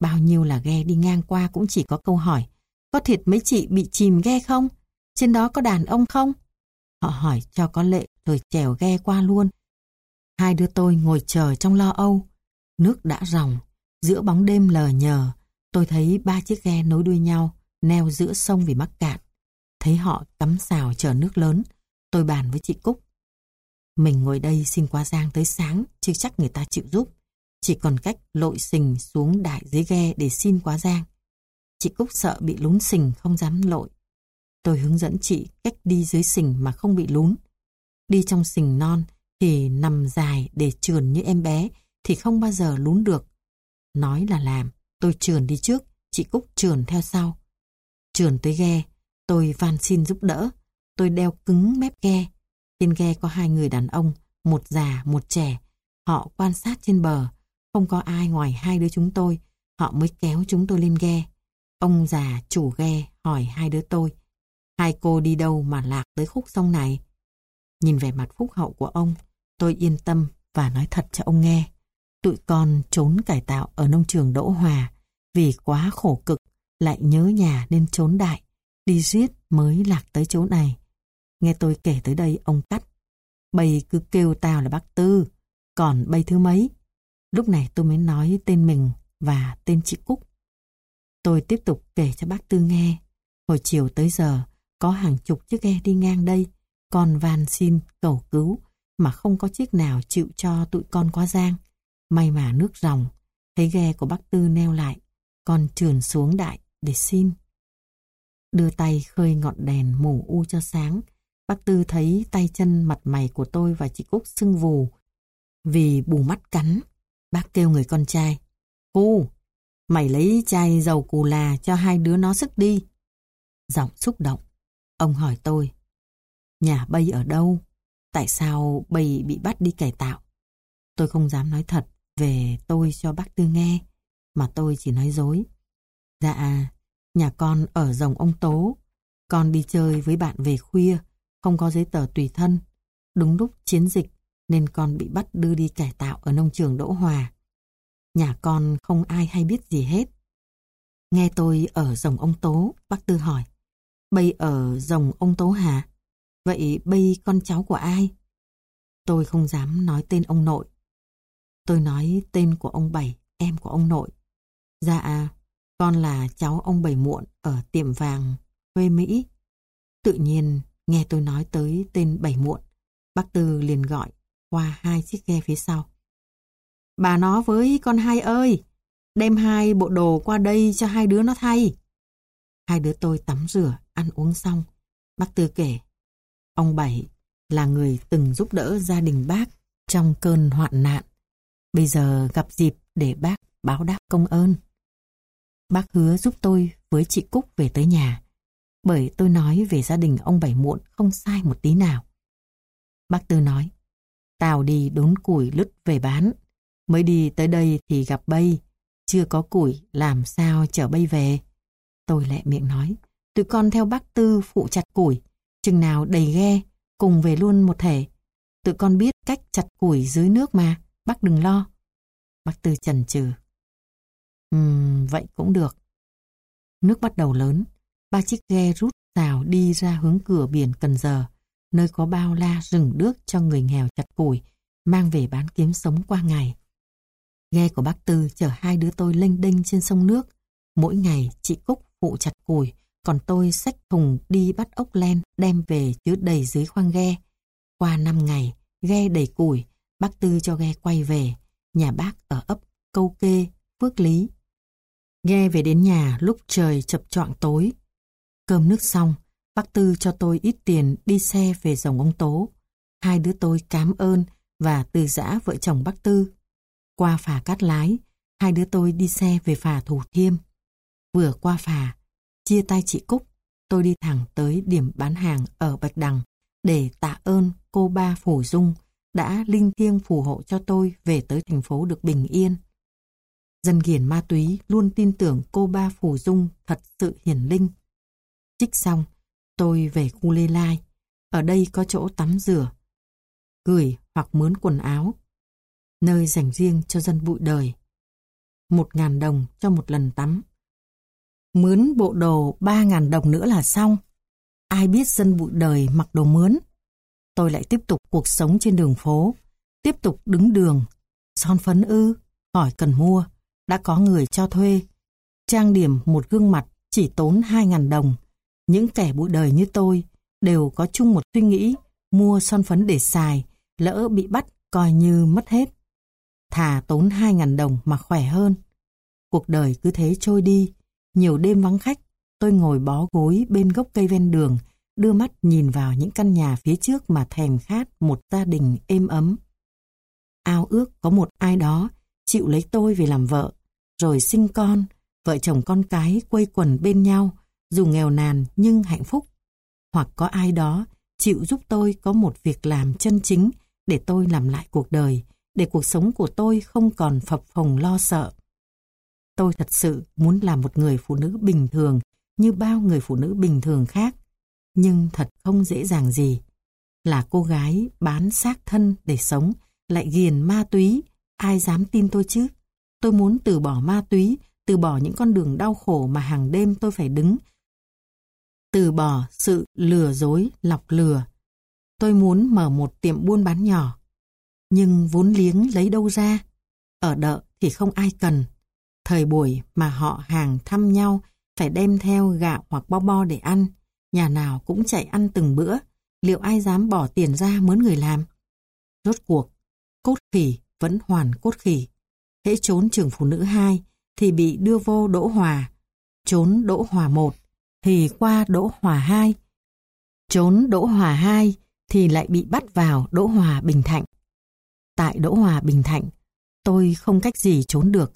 Bao nhiêu là ghe đi ngang qua cũng chỉ có câu hỏi, có thiệt mấy chị bị chìm ghe không? Trên đó có đàn ông không? Họ hỏi cho có lệ rồi chèo ghe qua luôn. Hai đứa tôi ngồi chờ trong lo âu. Nước đã ròng, giữa bóng đêm lờ nhờ, tôi thấy ba chiếc ghe nối đuôi nhau, neo giữa sông vì mắc cạn. Thấy họ cắm xào chờ nước lớn, tôi bàn với chị Cúc. Mình ngồi đây xin qua giang tới sáng, chứ chắc người ta chịu giúp. Chỉ còn cách lội sình xuống đại dưới ghe để xin quá giang. Chị Cúc sợ bị lún sình không dám lội. Tôi hướng dẫn chị cách đi dưới sình mà không bị lún. Đi trong sình non thì nằm dài để trườn như em bé thì không bao giờ lún được. Nói là làm, tôi trườn đi trước, chị Cúc trườn theo sau. Trườn tới ghe, tôi van xin giúp đỡ. Tôi đeo cứng mép ghe. Trên ghe có hai người đàn ông, một già, một trẻ. Họ quan sát trên bờ. Không có ai ngoài hai đứa chúng tôi. Họ mới kéo chúng tôi lên ghe. Ông già chủ ghe hỏi hai đứa tôi. Hai cô đi đâu mà lạc tới khúc sông này? Nhìn vẻ mặt phúc hậu của ông, tôi yên tâm và nói thật cho ông nghe. Tụi con trốn cải tạo ở nông trường Đỗ Hòa vì quá khổ cực, lại nhớ nhà nên trốn đại, đi giết mới lạc tới chỗ này. Nghe tôi kể tới đây ông cắt. Bầy cứ kêu tao là bác Tư, còn bầy thứ mấy? Lúc này tôi mới nói tên mình và tên chị Cúc. Tôi tiếp tục kể cho bác Tư nghe. Hồi chiều tới giờ, có hàng chục chiếc ghe đi ngang đây, con van xin cầu cứu, mà không có chiếc nào chịu cho tụi con qua giang. May mà nước ròng, thấy ghe của bác Tư neo lại, con trườn xuống đại để xin. Đưa tay khơi ngọn đèn mù u cho sáng, bác Tư thấy tay chân mặt mày của tôi và chị Cúc sưng vù vì bù mắt cắn. Bác kêu người con trai, Cu, mày lấy chai dầu cù là cho hai đứa nó sức đi. Giọng xúc động, ông hỏi tôi, nhà bây ở đâu? Tại sao bây bị bắt đi cải tạo? Tôi không dám nói thật về tôi cho bác Tư nghe, mà tôi chỉ nói dối. Dạ, nhà con ở rồng ông Tố. Con đi chơi với bạn về khuya, không có giấy tờ tùy thân. Đúng lúc chiến dịch nên con bị bắt đưa đi cải tạo ở nông trường Đỗ Hòa. Nhà con không ai hay biết gì hết. Nghe tôi ở rồng ông Tố, bác Tư hỏi. Bây ở rồng ông Tố hả? Vậy bây con cháu của ai? Tôi không dám nói tên ông nội. Tôi nói tên của ông Bảy, em của ông nội. Dạ, con là cháu ông Bảy Muộn ở tiệm vàng quê Mỹ. Tự nhiên nghe tôi nói tới tên Bảy Muộn, bác Tư liền gọi qua hai chiếc ghe phía sau. Bà nó với con hai ơi, đem hai bộ đồ qua đây cho hai đứa nó thay. Hai đứa tôi tắm rửa, ăn uống xong. Bác Tư kể, ông Bảy là người từng giúp đỡ gia đình bác trong cơn hoạn nạn. Bây giờ gặp dịp để bác báo đáp công ơn. Bác hứa giúp tôi với chị Cúc về tới nhà, bởi tôi nói về gia đình ông Bảy muộn không sai một tí nào. Bác Tư nói, tao đi đốn củi lứt về bán, mới đi tới đây thì gặp bay. chưa có củi làm sao chở bay về. Tôi lẹ miệng nói, tụi con theo bác Tư phụ chặt củi, chừng nào đầy ghe, cùng về luôn một thể. Tụi con biết cách chặt củi dưới nước mà, bác đừng lo. Bác Tư chần chừ. Ừm, vậy cũng được. Nước bắt đầu lớn, ba chiếc ghe rút rào đi ra hướng cửa biển Cần Giờ, nơi có bao la rừng đước cho người nghèo chặt củi, mang về bán kiếm sống qua ngày. Ghe của bác Tư chở hai đứa tôi lênh đênh trên sông nước. Mỗi ngày chị Cúc phụ chặt củi, còn tôi xách thùng đi bắt ốc len đem về chứa đầy dưới khoang ghe. Qua năm ngày, ghe đầy củi, bác Tư cho ghe quay về, nhà bác ở ấp Câu Kê, Phước Lý. Ghe về đến nhà lúc trời chập choạng tối. Cơm nước xong, bác Tư cho tôi ít tiền đi xe về dòng ông Tố. Hai đứa tôi cảm ơn và từ giã vợ chồng bác Tư. Qua phà Cát Lái, hai đứa tôi đi xe về phà Thủ Thiêm. Vừa qua phà, chia tay chị Cúc, tôi đi thẳng tới điểm bán hàng ở Bạch Đằng để tạ ơn cô ba Phủ Dung đã linh thiêng phù hộ cho tôi về tới thành phố được bình yên. Dân nghiền ma túy luôn tin tưởng cô ba Phủ Dung thật sự hiển linh. Trích xong, tôi về khu Lê Lai. Ở đây có chỗ tắm rửa, gửi hoặc mướn quần áo. Nơi dành riêng cho dân bụi đời. Một ngàn đồng cho một lần tắm. Mướn bộ đồ ba ngàn đồng nữa là xong. Ai biết dân bụi đời mặc đồ mướn. Tôi lại tiếp tục cuộc sống trên đường phố. Tiếp tục đứng đường. Son phấn ư, hỏi cần mua. Đã có người cho thuê. Trang điểm một gương mặt chỉ tốn hai ngàn đồng. Những kẻ bụi đời như tôi đều có chung một suy nghĩ mua son phấn để xài, lỡ bị bắt coi như mất hết. Thà tốn hai ngàn đồng mà khỏe hơn. Cuộc đời cứ thế trôi đi, nhiều đêm vắng khách, tôi ngồi bó gối bên gốc cây ven đường, đưa mắt nhìn vào những căn nhà phía trước mà thèm khát một gia đình êm ấm. Ao ước có một ai đó chịu lấy tôi về làm vợ, rồi sinh con, vợ chồng con cái quây quần bên nhau, dù nghèo nàn nhưng hạnh phúc. Hoặc có ai đó chịu giúp tôi có một việc làm chân chính để tôi làm lại cuộc đời, để cuộc sống của tôi không còn phập phồng lo sợ. Tôi thật sự muốn làm một người phụ nữ bình thường như bao người phụ nữ bình thường khác. nhưng thật không dễ dàng gì. Là cô gái bán xác thân để sống, lại ghiền ma túy, ai dám tin tôi chứ? Tôi muốn từ bỏ ma túy, từ bỏ những con đường đau khổ mà hàng đêm tôi phải đứng. Từ bỏ sự lừa dối, lọc lừa. Tôi muốn mở một tiệm buôn bán nhỏ. Nhưng vốn liếng lấy đâu ra? Ở đợ thì không ai cần. Thời buổi mà họ hàng thăm nhau phải đem theo gạo hoặc bo bo để ăn. Nhà nào cũng chạy ăn từng bữa. Liệu ai dám bỏ tiền ra mướn người làm? Rốt cuộc, cốt khỉ vẫn hoàn cốt khỉ. Hễ trốn trường phụ nữ 2 thì bị đưa vô Đỗ Hòa. Trốn Đỗ Hòa 1 thì qua Đỗ Hòa 2. Trốn Đỗ Hòa 2 thì lại bị bắt vào Đỗ Hòa Bình Thạnh. Tại Đỗ Hòa Bình Thạnh, tôi không cách gì trốn được.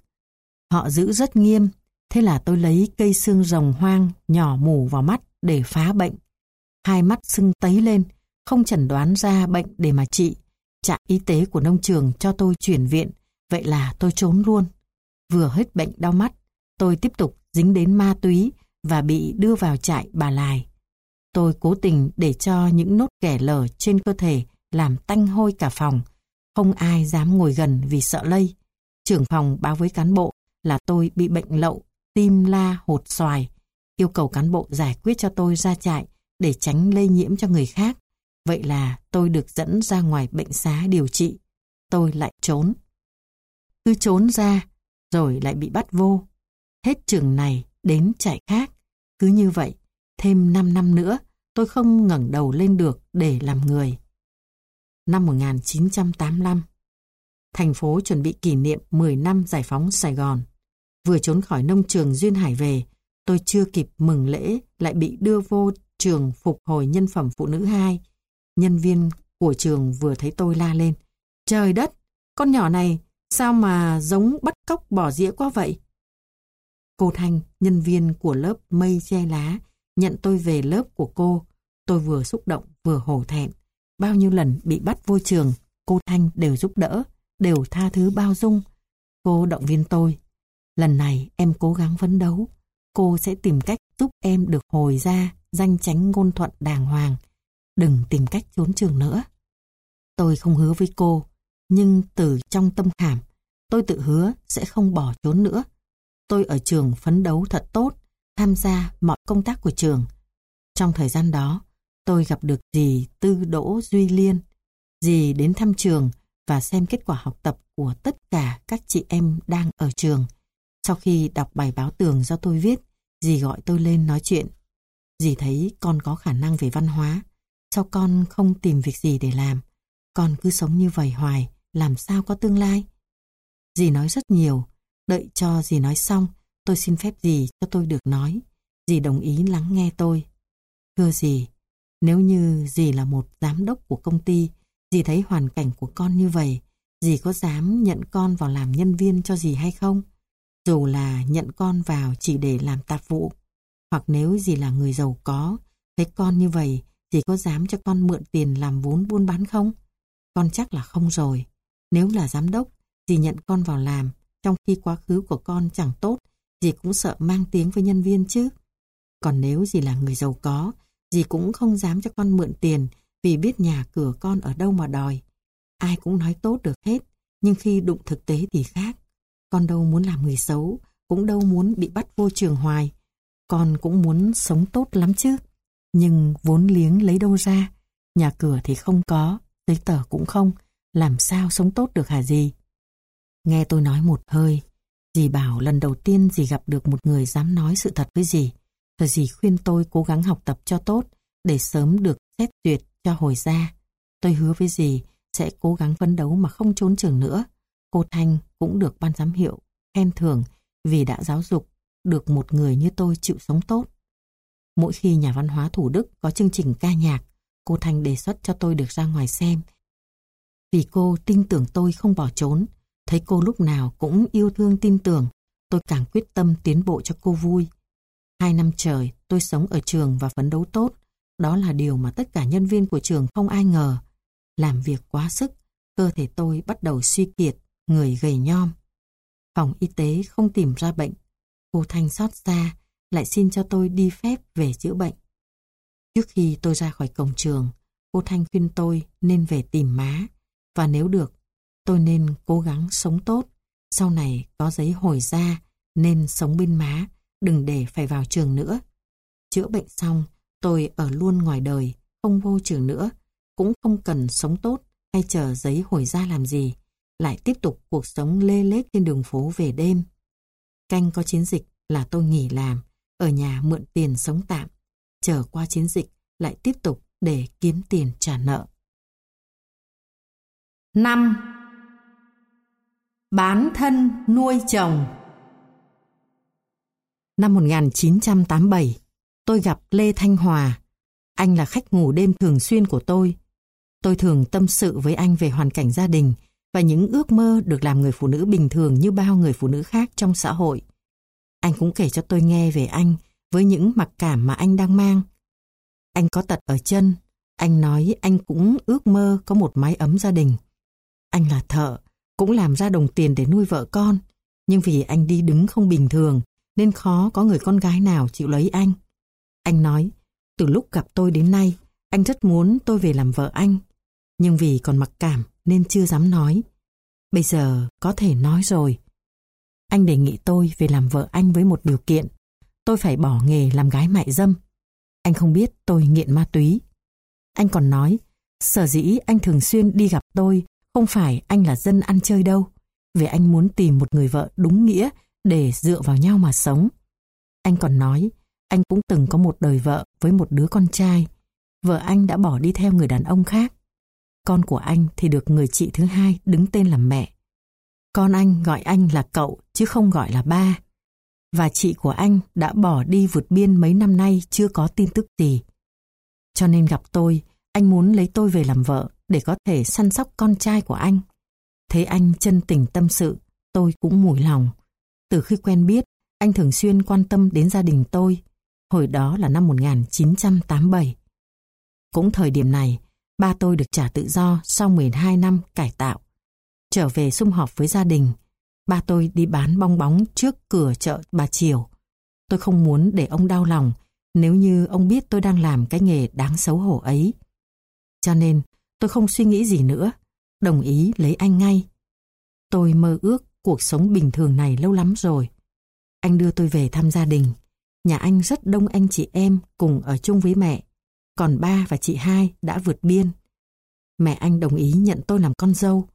Họ giữ rất nghiêm, thế là tôi lấy cây xương rồng hoang nhỏ mù vào mắt để phá bệnh. Hai mắt sưng tấy lên, không chẩn đoán ra bệnh để mà trị. Trạm y tế của nông trường cho tôi chuyển viện, vậy là tôi trốn luôn. Vừa hết bệnh đau mắt, tôi tiếp tục dính đến ma túy và bị đưa vào trại bà Lài. Tôi cố tình để cho những nốt kẻ lở trên cơ thể làm tanh hôi cả phòng. Không ai dám ngồi gần vì sợ lây. Trưởng phòng báo với cán bộ là tôi bị bệnh lậu, tim la hột xoài. Yêu cầu cán bộ giải quyết cho tôi ra trại để tránh lây nhiễm cho người khác. Vậy là tôi được dẫn ra ngoài bệnh xá điều trị. Tôi lại trốn. Cứ trốn ra, rồi lại bị bắt vô. Hết trường này đến trại khác. Cứ như vậy, thêm 5 năm nữa, tôi không ngẩng đầu lên được để làm người. Năm 1985, thành phố chuẩn bị kỷ niệm 10 năm giải phóng Sài Gòn. Vừa trốn khỏi nông trường Duyên Hải về, tôi chưa kịp mừng lễ lại bị đưa vô trường phục hồi nhân phẩm phụ nữ 2. Nhân viên của trường vừa thấy tôi la lên. Trời đất, con nhỏ này sao mà giống bắt cóc bỏ dĩa quá vậy? Cô Thanh, nhân viên của lớp mây che lá, nhận tôi về lớp của cô. Tôi vừa xúc động vừa hổ thẹn. Bao nhiêu lần bị bắt vô trường, cô Thanh đều giúp đỡ, đều tha thứ bao dung. Cô động viên tôi. Lần này em cố gắng phấn đấu. Cô sẽ tìm cách giúp em được hồi ra danh chánh ngôn thuận đàng hoàng. Đừng tìm cách trốn trường nữa. Tôi không hứa với cô, nhưng từ trong tâm khảm, tôi tự hứa sẽ không bỏ trốn nữa. Tôi ở trường phấn đấu thật tốt, tham gia mọi công tác của trường. Trong thời gian đó, tôi gặp được dì Tư Đỗ Duy Liên. Dì đến thăm trường và xem kết quả học tập của tất cả các chị em đang ở trường. Sau khi đọc bài báo tường do tôi viết, dì gọi tôi lên nói chuyện. Dì thấy con có khả năng về văn hóa. Sao con không tìm việc gì để làm? Con cứ sống như vậy hoài, làm sao có tương lai? Dì nói rất nhiều, đợi cho dì nói xong, tôi xin phép dì cho tôi được nói. Dì đồng ý lắng nghe tôi. Thưa dì, nếu như dì là một giám đốc của công ty, dì thấy hoàn cảnh của con như vậy, dì có dám nhận con vào làm nhân viên cho dì hay không? Dù là nhận con vào chỉ để làm tạp vụ, hoặc nếu dì là người giàu có, thấy con như vậy, dì có dám cho con mượn tiền làm vốn buôn bán không? Con chắc là không rồi. Nếu là giám đốc, dì nhận con vào làm, trong khi quá khứ của con chẳng tốt, dì cũng sợ mang tiếng với nhân viên chứ. Còn nếu dì là người giàu có, dì cũng không dám cho con mượn tiền vì biết nhà cửa con ở đâu mà đòi. Ai cũng nói tốt được hết, nhưng khi đụng thực tế thì khác. Con đâu muốn làm người xấu, cũng đâu muốn bị bắt vô trường hoài. Con cũng muốn sống tốt lắm chứ. Nhưng vốn liếng lấy đâu ra, nhà cửa thì không có, giấy tờ cũng không, làm sao sống tốt được hả gì? Nghe tôi nói một hơi, dì bảo lần đầu tiên dì gặp được một người dám nói sự thật với dì. Rồi dì khuyên tôi cố gắng học tập cho tốt để sớm được xét duyệt cho hồi ra. Tôi hứa với dì sẽ cố gắng phấn đấu mà không trốn trường nữa. Cô Thanh cũng được ban giám hiệu khen thưởng vì đã giáo dục được một người như tôi chịu sống tốt. Mỗi khi nhà văn hóa Thủ Đức có chương trình ca nhạc, cô Thanh đề xuất cho tôi được ra ngoài xem. Vì cô tin tưởng tôi không bỏ trốn, thấy cô lúc nào cũng yêu thương tin tưởng, tôi càng quyết tâm tiến bộ cho cô vui. Hai năm trời, tôi sống ở trường và phấn đấu tốt. Đó là điều mà tất cả nhân viên của trường không ai ngờ. Làm việc quá sức, cơ thể tôi bắt đầu suy kiệt, người gầy nhom. Phòng y tế không tìm ra bệnh. Cô Thanh xót xa, lại xin cho tôi đi phép về chữa bệnh. Trước khi tôi ra khỏi cổng trường, cô Thanh khuyên tôi nên về tìm má. Và nếu được, tôi nên cố gắng sống tốt. Sau này có giấy hồi ra, nên sống bên má, đừng để phải vào trường nữa. Chữa bệnh xong, tôi ở luôn ngoài đời, không vô trường nữa, cũng không cần sống tốt hay chờ giấy hồi ra làm gì, lại tiếp tục cuộc sống lê lết trên đường phố về đêm. Canh có chiến dịch là tôi nghỉ làm, ở nhà mượn tiền sống tạm, chờ qua chiến dịch lại tiếp tục để kiếm tiền trả nợ. 5. Bán thân nuôi chồng Năm 1987, tôi gặp Lê Thanh Hòa. Anh là khách ngủ đêm thường xuyên của tôi. Tôi thường tâm sự với anh về hoàn cảnh gia đình và những ước mơ được làm người phụ nữ bình thường như bao người phụ nữ khác trong xã hội. Anh cũng kể cho tôi nghe về anh với những mặc cảm mà anh đang mang. Anh có tật ở chân, anh nói anh cũng ước mơ có một mái ấm gia đình. Anh là thợ, cũng làm ra đồng tiền để nuôi vợ con, nhưng vì anh đi đứng không bình thường nên khó có người con gái nào chịu lấy anh. Anh nói, từ lúc gặp tôi đến nay, anh rất muốn tôi về làm vợ anh, nhưng vì còn mặc cảm nên chưa dám nói. Bây giờ có thể nói rồi. Anh đề nghị tôi về làm vợ anh với một điều kiện. Tôi phải bỏ nghề làm gái mại dâm. Anh không biết tôi nghiện ma túy. Anh còn nói, sở dĩ anh thường xuyên đi gặp tôi không phải anh là dân ăn chơi đâu. Vì anh muốn tìm một người vợ đúng nghĩa để dựa vào nhau mà sống. Anh còn nói, anh cũng từng có một đời vợ với một đứa con trai. Vợ anh đã bỏ đi theo người đàn ông khác. Con của anh thì được người chị thứ hai đứng tên làm mẹ. Con anh gọi anh là cậu chứ không gọi là ba. Và chị của anh đã bỏ đi vượt biên mấy năm nay chưa có tin tức gì. Cho nên gặp tôi, anh muốn lấy tôi về làm vợ để có thể săn sóc con trai của anh. Thấy anh chân tình tâm sự, tôi cũng mùi lòng. Từ khi quen biết, anh thường xuyên quan tâm đến gia đình tôi. Hồi đó là năm 1987. Cũng thời điểm này, ba tôi được trả tự do sau 12 năm cải tạo. Trở về sum họp với gia đình, ba tôi đi bán bong bóng trước cửa chợ Bà Triều. Tôi không muốn để ông đau lòng nếu như ông biết tôi đang làm cái nghề đáng xấu hổ ấy. Cho nên, tôi không suy nghĩ gì nữa, đồng ý lấy anh ngay. Tôi mơ ước cuộc sống bình thường này lâu lắm rồi. Anh đưa tôi về thăm gia đình. Nhà anh rất đông anh chị em cùng ở chung với mẹ. Còn ba và chị hai đã vượt biên. Mẹ anh đồng ý nhận tôi làm con dâu.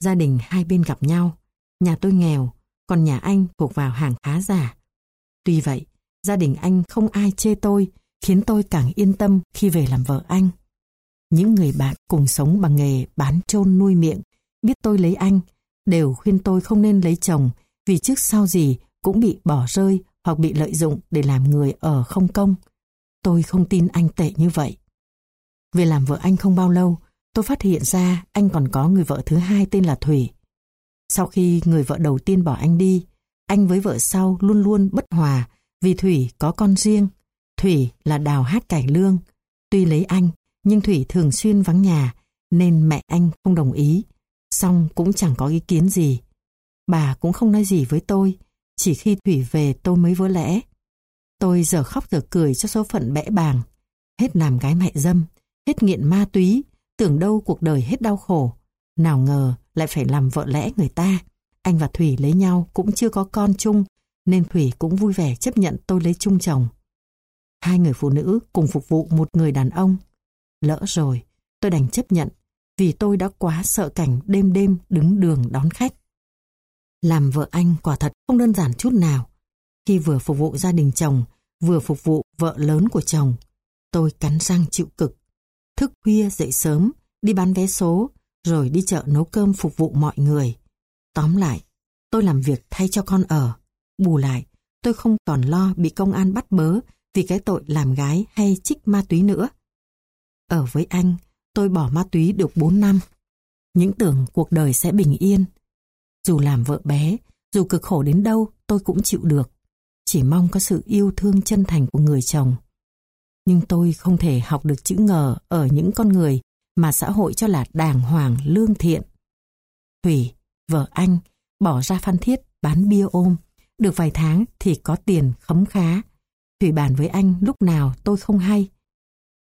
Gia đình hai bên gặp nhau. Nhà tôi nghèo, còn nhà anh thuộc vào hàng khá giả. Tuy vậy, gia đình anh không ai chê tôi, khiến tôi càng yên tâm khi về làm vợ anh. Những người bạn cùng sống bằng nghề bán trôn nuôi miệng, biết tôi lấy anh, đều khuyên tôi không nên lấy chồng vì trước sau gì cũng bị bỏ rơi hoặc bị lợi dụng để làm người ở không công. Tôi không tin anh tệ như vậy. Về làm vợ anh không bao lâu, tôi phát hiện ra anh còn có người vợ thứ hai tên là Thủy. Sau khi người vợ đầu tiên bỏ anh đi, anh với vợ sau luôn luôn bất hòa vì Thủy có con riêng. Thủy là đào hát cải lương. Tuy lấy anh, nhưng Thủy thường xuyên vắng nhà nên mẹ anh không đồng ý. Xong cũng chẳng có ý kiến gì. Bà cũng không nói gì với tôi, chỉ khi Thủy về tôi mới vỡ lẽ. Tôi giờ khóc giờ cười cho số phận bẽ bàng. Hết làm gái mại dâm, hết nghiện ma túy, tưởng đâu cuộc đời hết đau khổ. Nào ngờ lại phải làm vợ lẽ người ta. Anh và Thủy lấy nhau cũng chưa có con chung, nên Thủy cũng vui vẻ chấp nhận tôi lấy chung chồng. Hai người phụ nữ cùng phục vụ một người đàn ông. Lỡ rồi, tôi đành chấp nhận, vì tôi đã quá sợ cảnh đêm đêm đứng đường đón khách. Làm vợ anh quả thật không đơn giản chút nào. Khi vừa phục vụ gia đình chồng, vừa phục vụ vợ lớn của chồng, tôi cắn răng chịu cực. Thức khuya dậy sớm, đi bán vé số, rồi đi chợ nấu cơm phục vụ mọi người. Tóm lại, tôi làm việc thay cho con ở. Bù lại, tôi không còn lo bị công an bắt bớ vì cái tội làm gái hay chích ma túy nữa. Ở với anh, tôi bỏ ma túy được 4 năm. Những tưởng cuộc đời sẽ bình yên. Dù làm vợ bé, dù cực khổ đến đâu, tôi cũng chịu được. Chỉ mong có sự yêu thương chân thành của người chồng. Nhưng tôi không thể học được chữ ngờ ở những con người mà xã hội cho là đàng hoàng, lương thiện. Thủy, vợ anh, bỏ ra phan thiết bán bia ôm. Được vài tháng thì có tiền khấm khá. Thủy bàn với anh lúc nào tôi không hay.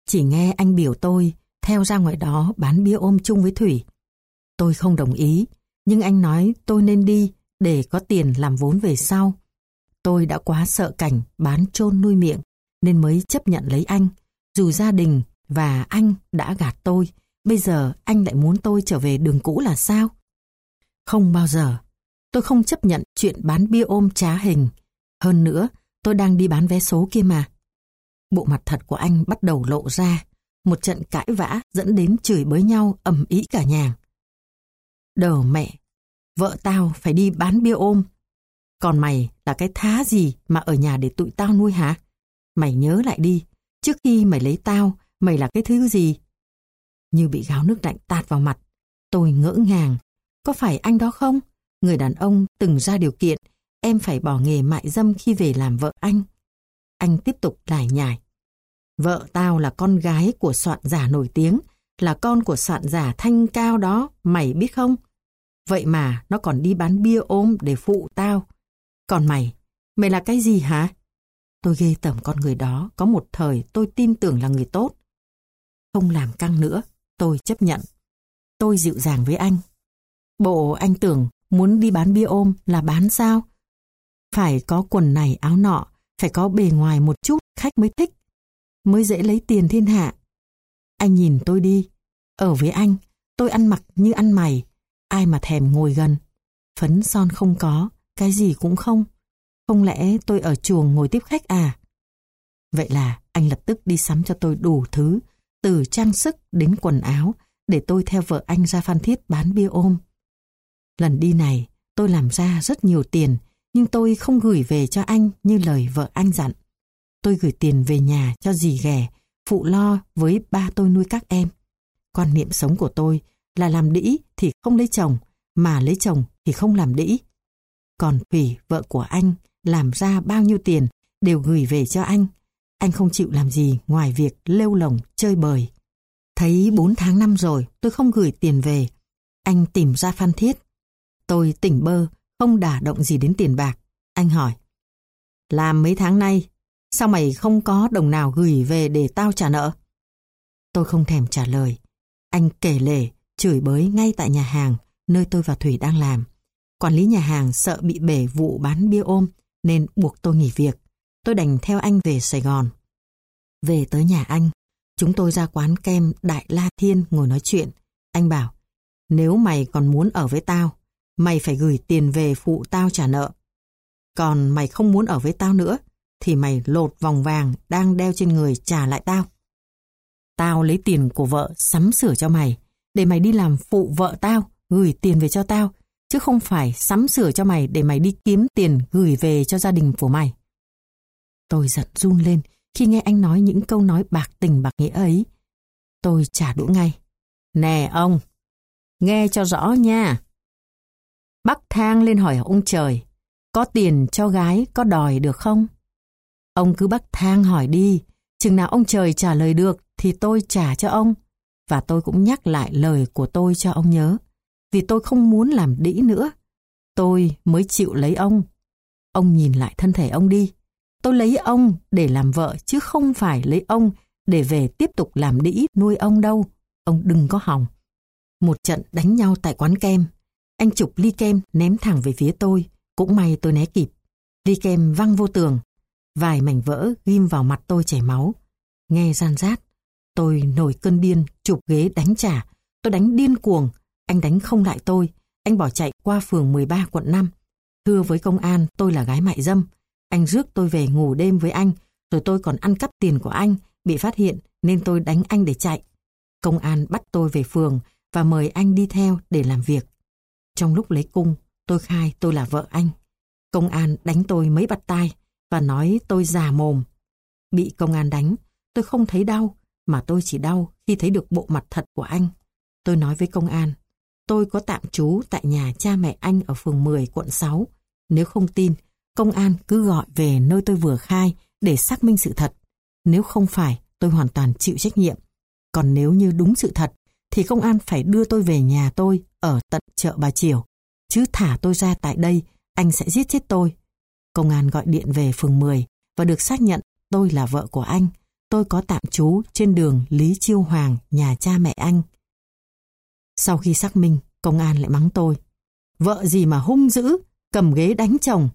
Chỉ nghe anh biểu tôi theo ra ngoài đó bán bia ôm chung với Thủy. Tôi không đồng ý, nhưng anh nói tôi nên đi để có tiền làm vốn về sau. Tôi đã quá sợ cảnh bán chôn nuôi miệng nên mới chấp nhận lấy anh. Dù gia đình và anh đã gạt tôi, bây giờ anh lại muốn tôi trở về đường cũ là sao? Không bao giờ. Tôi không chấp nhận chuyện bán bia ôm trá hình. Hơn nữa, tôi đang đi bán vé số kia mà. Bộ mặt thật của anh bắt đầu lộ ra. Một trận cãi vã dẫn đến chửi bới nhau ầm ĩ cả nhà. Đờ mẹ, vợ tao phải đi bán bia ôm. Còn mày là cái thá gì mà ở nhà để tụi tao nuôi hả? Mày nhớ lại đi, trước khi mày lấy tao, mày là cái thứ gì? Như bị gáo nước lạnh tạt vào mặt. Tôi ngỡ ngàng. Có phải anh đó không? Người đàn ông từng ra điều kiện em phải bỏ nghề mại dâm khi về làm vợ anh. Anh tiếp tục lải nhải. Vợ tao là con gái của soạn giả nổi tiếng, là con của soạn giả thanh cao đó, mày biết không? Vậy mà nó còn đi bán bia ôm để phụ tao. Còn mày, mày là cái gì hả? Tôi ghê tởm con người đó, có một thời tôi tin tưởng là người tốt. Không làm căng nữa, tôi chấp nhận. Tôi dịu dàng với anh. Bộ anh tưởng muốn đi bán bia ôm là bán sao? Phải có quần này áo nọ, phải có bề ngoài một chút khách mới thích, mới dễ lấy tiền thiên hạ. Anh nhìn tôi đi, ở với anh, tôi ăn mặc như ăn mày, ai mà thèm ngồi gần. Phấn son không có, cái gì cũng không. Không lẽ tôi ở chuồng ngồi tiếp khách à? Vậy là anh lập tức đi sắm cho tôi đủ thứ, từ trang sức đến quần áo, để tôi theo vợ anh ra Phan Thiết bán bia ôm. Lần đi này, tôi làm ra rất nhiều tiền, nhưng tôi không gửi về cho anh như lời vợ anh dặn. Tôi gửi tiền về nhà cho dì ghẻ, phụ lo với ba tôi nuôi các em. Quan niệm sống của tôi là làm đĩ thì không lấy chồng, mà lấy chồng thì không làm đĩ. Còn Thủy, vợ của anh, làm ra bao nhiêu tiền đều gửi về cho anh. Anh không chịu làm gì ngoài việc lêu lồng chơi bời. Thấy 4 tháng năm rồi tôi không gửi tiền về. Anh tìm ra Phan Thiết. Tôi tỉnh bơ, không đả động gì đến tiền bạc. Anh hỏi. Làm mấy tháng nay, sao mày không có đồng nào gửi về để tao trả nợ? Tôi không thèm trả lời. Anh kể lể, chửi bới ngay tại nhà hàng, nơi tôi và Thủy đang làm. Quản lý nhà hàng sợ bị bể vụ bán bia ôm, nên buộc tôi nghỉ việc. Tôi đành theo anh về Sài Gòn. Về tới nhà anh, chúng tôi ra quán kem Đại La Thiên ngồi nói chuyện. Anh bảo, nếu mày còn muốn ở với tao, mày phải gửi tiền về phụ tao trả nợ. Còn mày không muốn ở với tao nữa, thì mày lột vòng vàng đang đeo trên người trả lại tao. Tao lấy tiền của vợ sắm sửa cho mày, để mày đi làm phụ vợ tao, gửi tiền về cho tao, chứ không phải sắm sửa cho mày để mày đi kiếm tiền gửi về cho gia đình của mày. Tôi giận run lên khi nghe anh nói những câu nói bạc tình bạc nghĩa ấy. Tôi trả đũa ngay. Nè ông, nghe cho rõ nha. Bắc thang lên hỏi ông trời, có tiền cho gái có đòi được không? Ông cứ bắc thang hỏi đi, chừng nào ông trời trả lời được thì tôi trả cho ông. Và tôi cũng nhắc lại lời của tôi cho ông nhớ, vì tôi không muốn làm đĩ nữa. Tôi mới chịu lấy ông. Ông nhìn lại thân thể ông đi. Tôi lấy ông để làm vợ chứ không phải lấy ông để về tiếp tục làm đĩ nuôi ông đâu. Ông đừng có hỏng. Một trận đánh nhau tại quán kem anh chụp ly kem ném thẳng về phía tôi. Cũng may tôi né kịp. Ly kem văng vô tường. Vài mảnh vỡ ghim vào mặt tôi chảy máu. Nghe gian rát. Tôi nổi cơn điên, chụp ghế đánh trả. Tôi đánh điên cuồng. Anh đánh không lại tôi. Anh bỏ chạy qua phường 13 quận 5. Thưa với công an tôi là gái mại dâm. Anh rước tôi về ngủ đêm với anh. Rồi tôi còn ăn cắp tiền của anh. Bị phát hiện nên tôi đánh anh để chạy. Công an bắt tôi về phường và mời anh đi theo để làm việc. Trong lúc lấy cung, tôi khai tôi là vợ anh. Công an đánh tôi mấy bạt tai và nói tôi già mồm. Bị công an đánh, tôi không thấy đau, mà tôi chỉ đau khi thấy được bộ mặt thật của anh. Tôi nói với công an, tôi có tạm trú tại nhà cha mẹ anh ở phường 10 quận 6. Nếu không tin, công an cứ gọi về nơi tôi vừa khai để xác minh sự thật. Nếu không phải, tôi hoàn toàn chịu trách nhiệm. Còn nếu như đúng sự thật, thì công an phải đưa tôi về nhà tôi ở tận chợ Bà Triều. Chứ thả tôi ra tại đây, anh sẽ giết chết tôi. Công an gọi điện về phường 10 và được xác nhận tôi là vợ của anh. tôi có tạm trú trên đường Lý Chiêu Hoàng, nhà cha mẹ anh. Sau khi xác minh, công an lại mắng tôi. Vợ gì mà hung dữ, cầm ghế đánh chồng.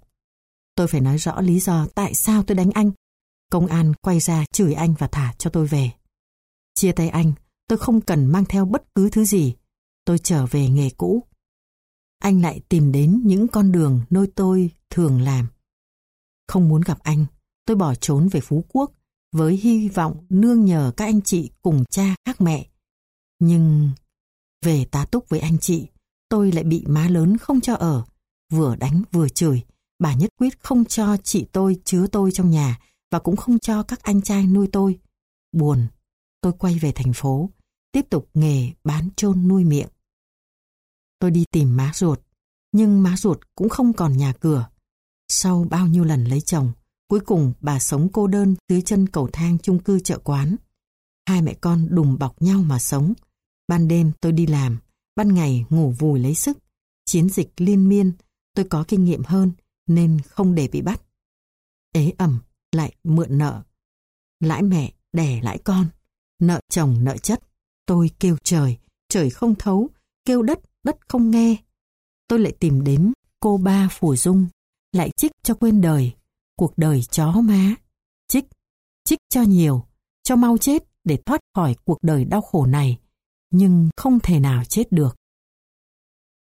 Tôi phải nói rõ lý do tại sao tôi đánh anh. Công an quay ra chửi anh và thả cho tôi về. Chia tay anh, tôi không cần mang theo bất cứ thứ gì. Tôi trở về nghề cũ. Anh lại tìm đến những con đường nơi tôi thường làm. Không muốn gặp anh, tôi bỏ trốn về Phú Quốc với hy vọng nương nhờ các anh chị cùng cha khác mẹ. Nhưng về tá túc với anh chị, tôi lại bị má lớn không cho ở, vừa đánh vừa chửi. Bà nhất quyết không cho chị tôi chứa tôi trong nhà và cũng không cho các anh trai nuôi tôi. Buồn, tôi quay về thành phố, tiếp tục nghề bán chôn nuôi miệng. Tôi đi tìm má ruột, nhưng má ruột cũng không còn nhà cửa. Sau bao nhiêu lần lấy chồng, cuối cùng bà sống cô đơn dưới chân cầu thang chung cư chợ quán. Hai mẹ con đùm bọc nhau mà sống. Ban đêm tôi đi làm, ban ngày ngủ vùi lấy sức. Chiến dịch liên miên, tôi có kinh nghiệm hơn nên không để bị bắt. Ế ẩm lại mượn nợ. Lãi mẹ, đẻ lãi con. Nợ chồng nợ chất. Tôi kêu trời, trời không thấu. Kêu đất, đất không nghe. Tôi lại tìm đến cô ba Phù Dung. Lại trích cho quên đời. Cuộc đời chó má. Trích, trích cho nhiều. Cho mau chết để thoát khỏi cuộc đời đau khổ này. Nhưng không thể nào chết được.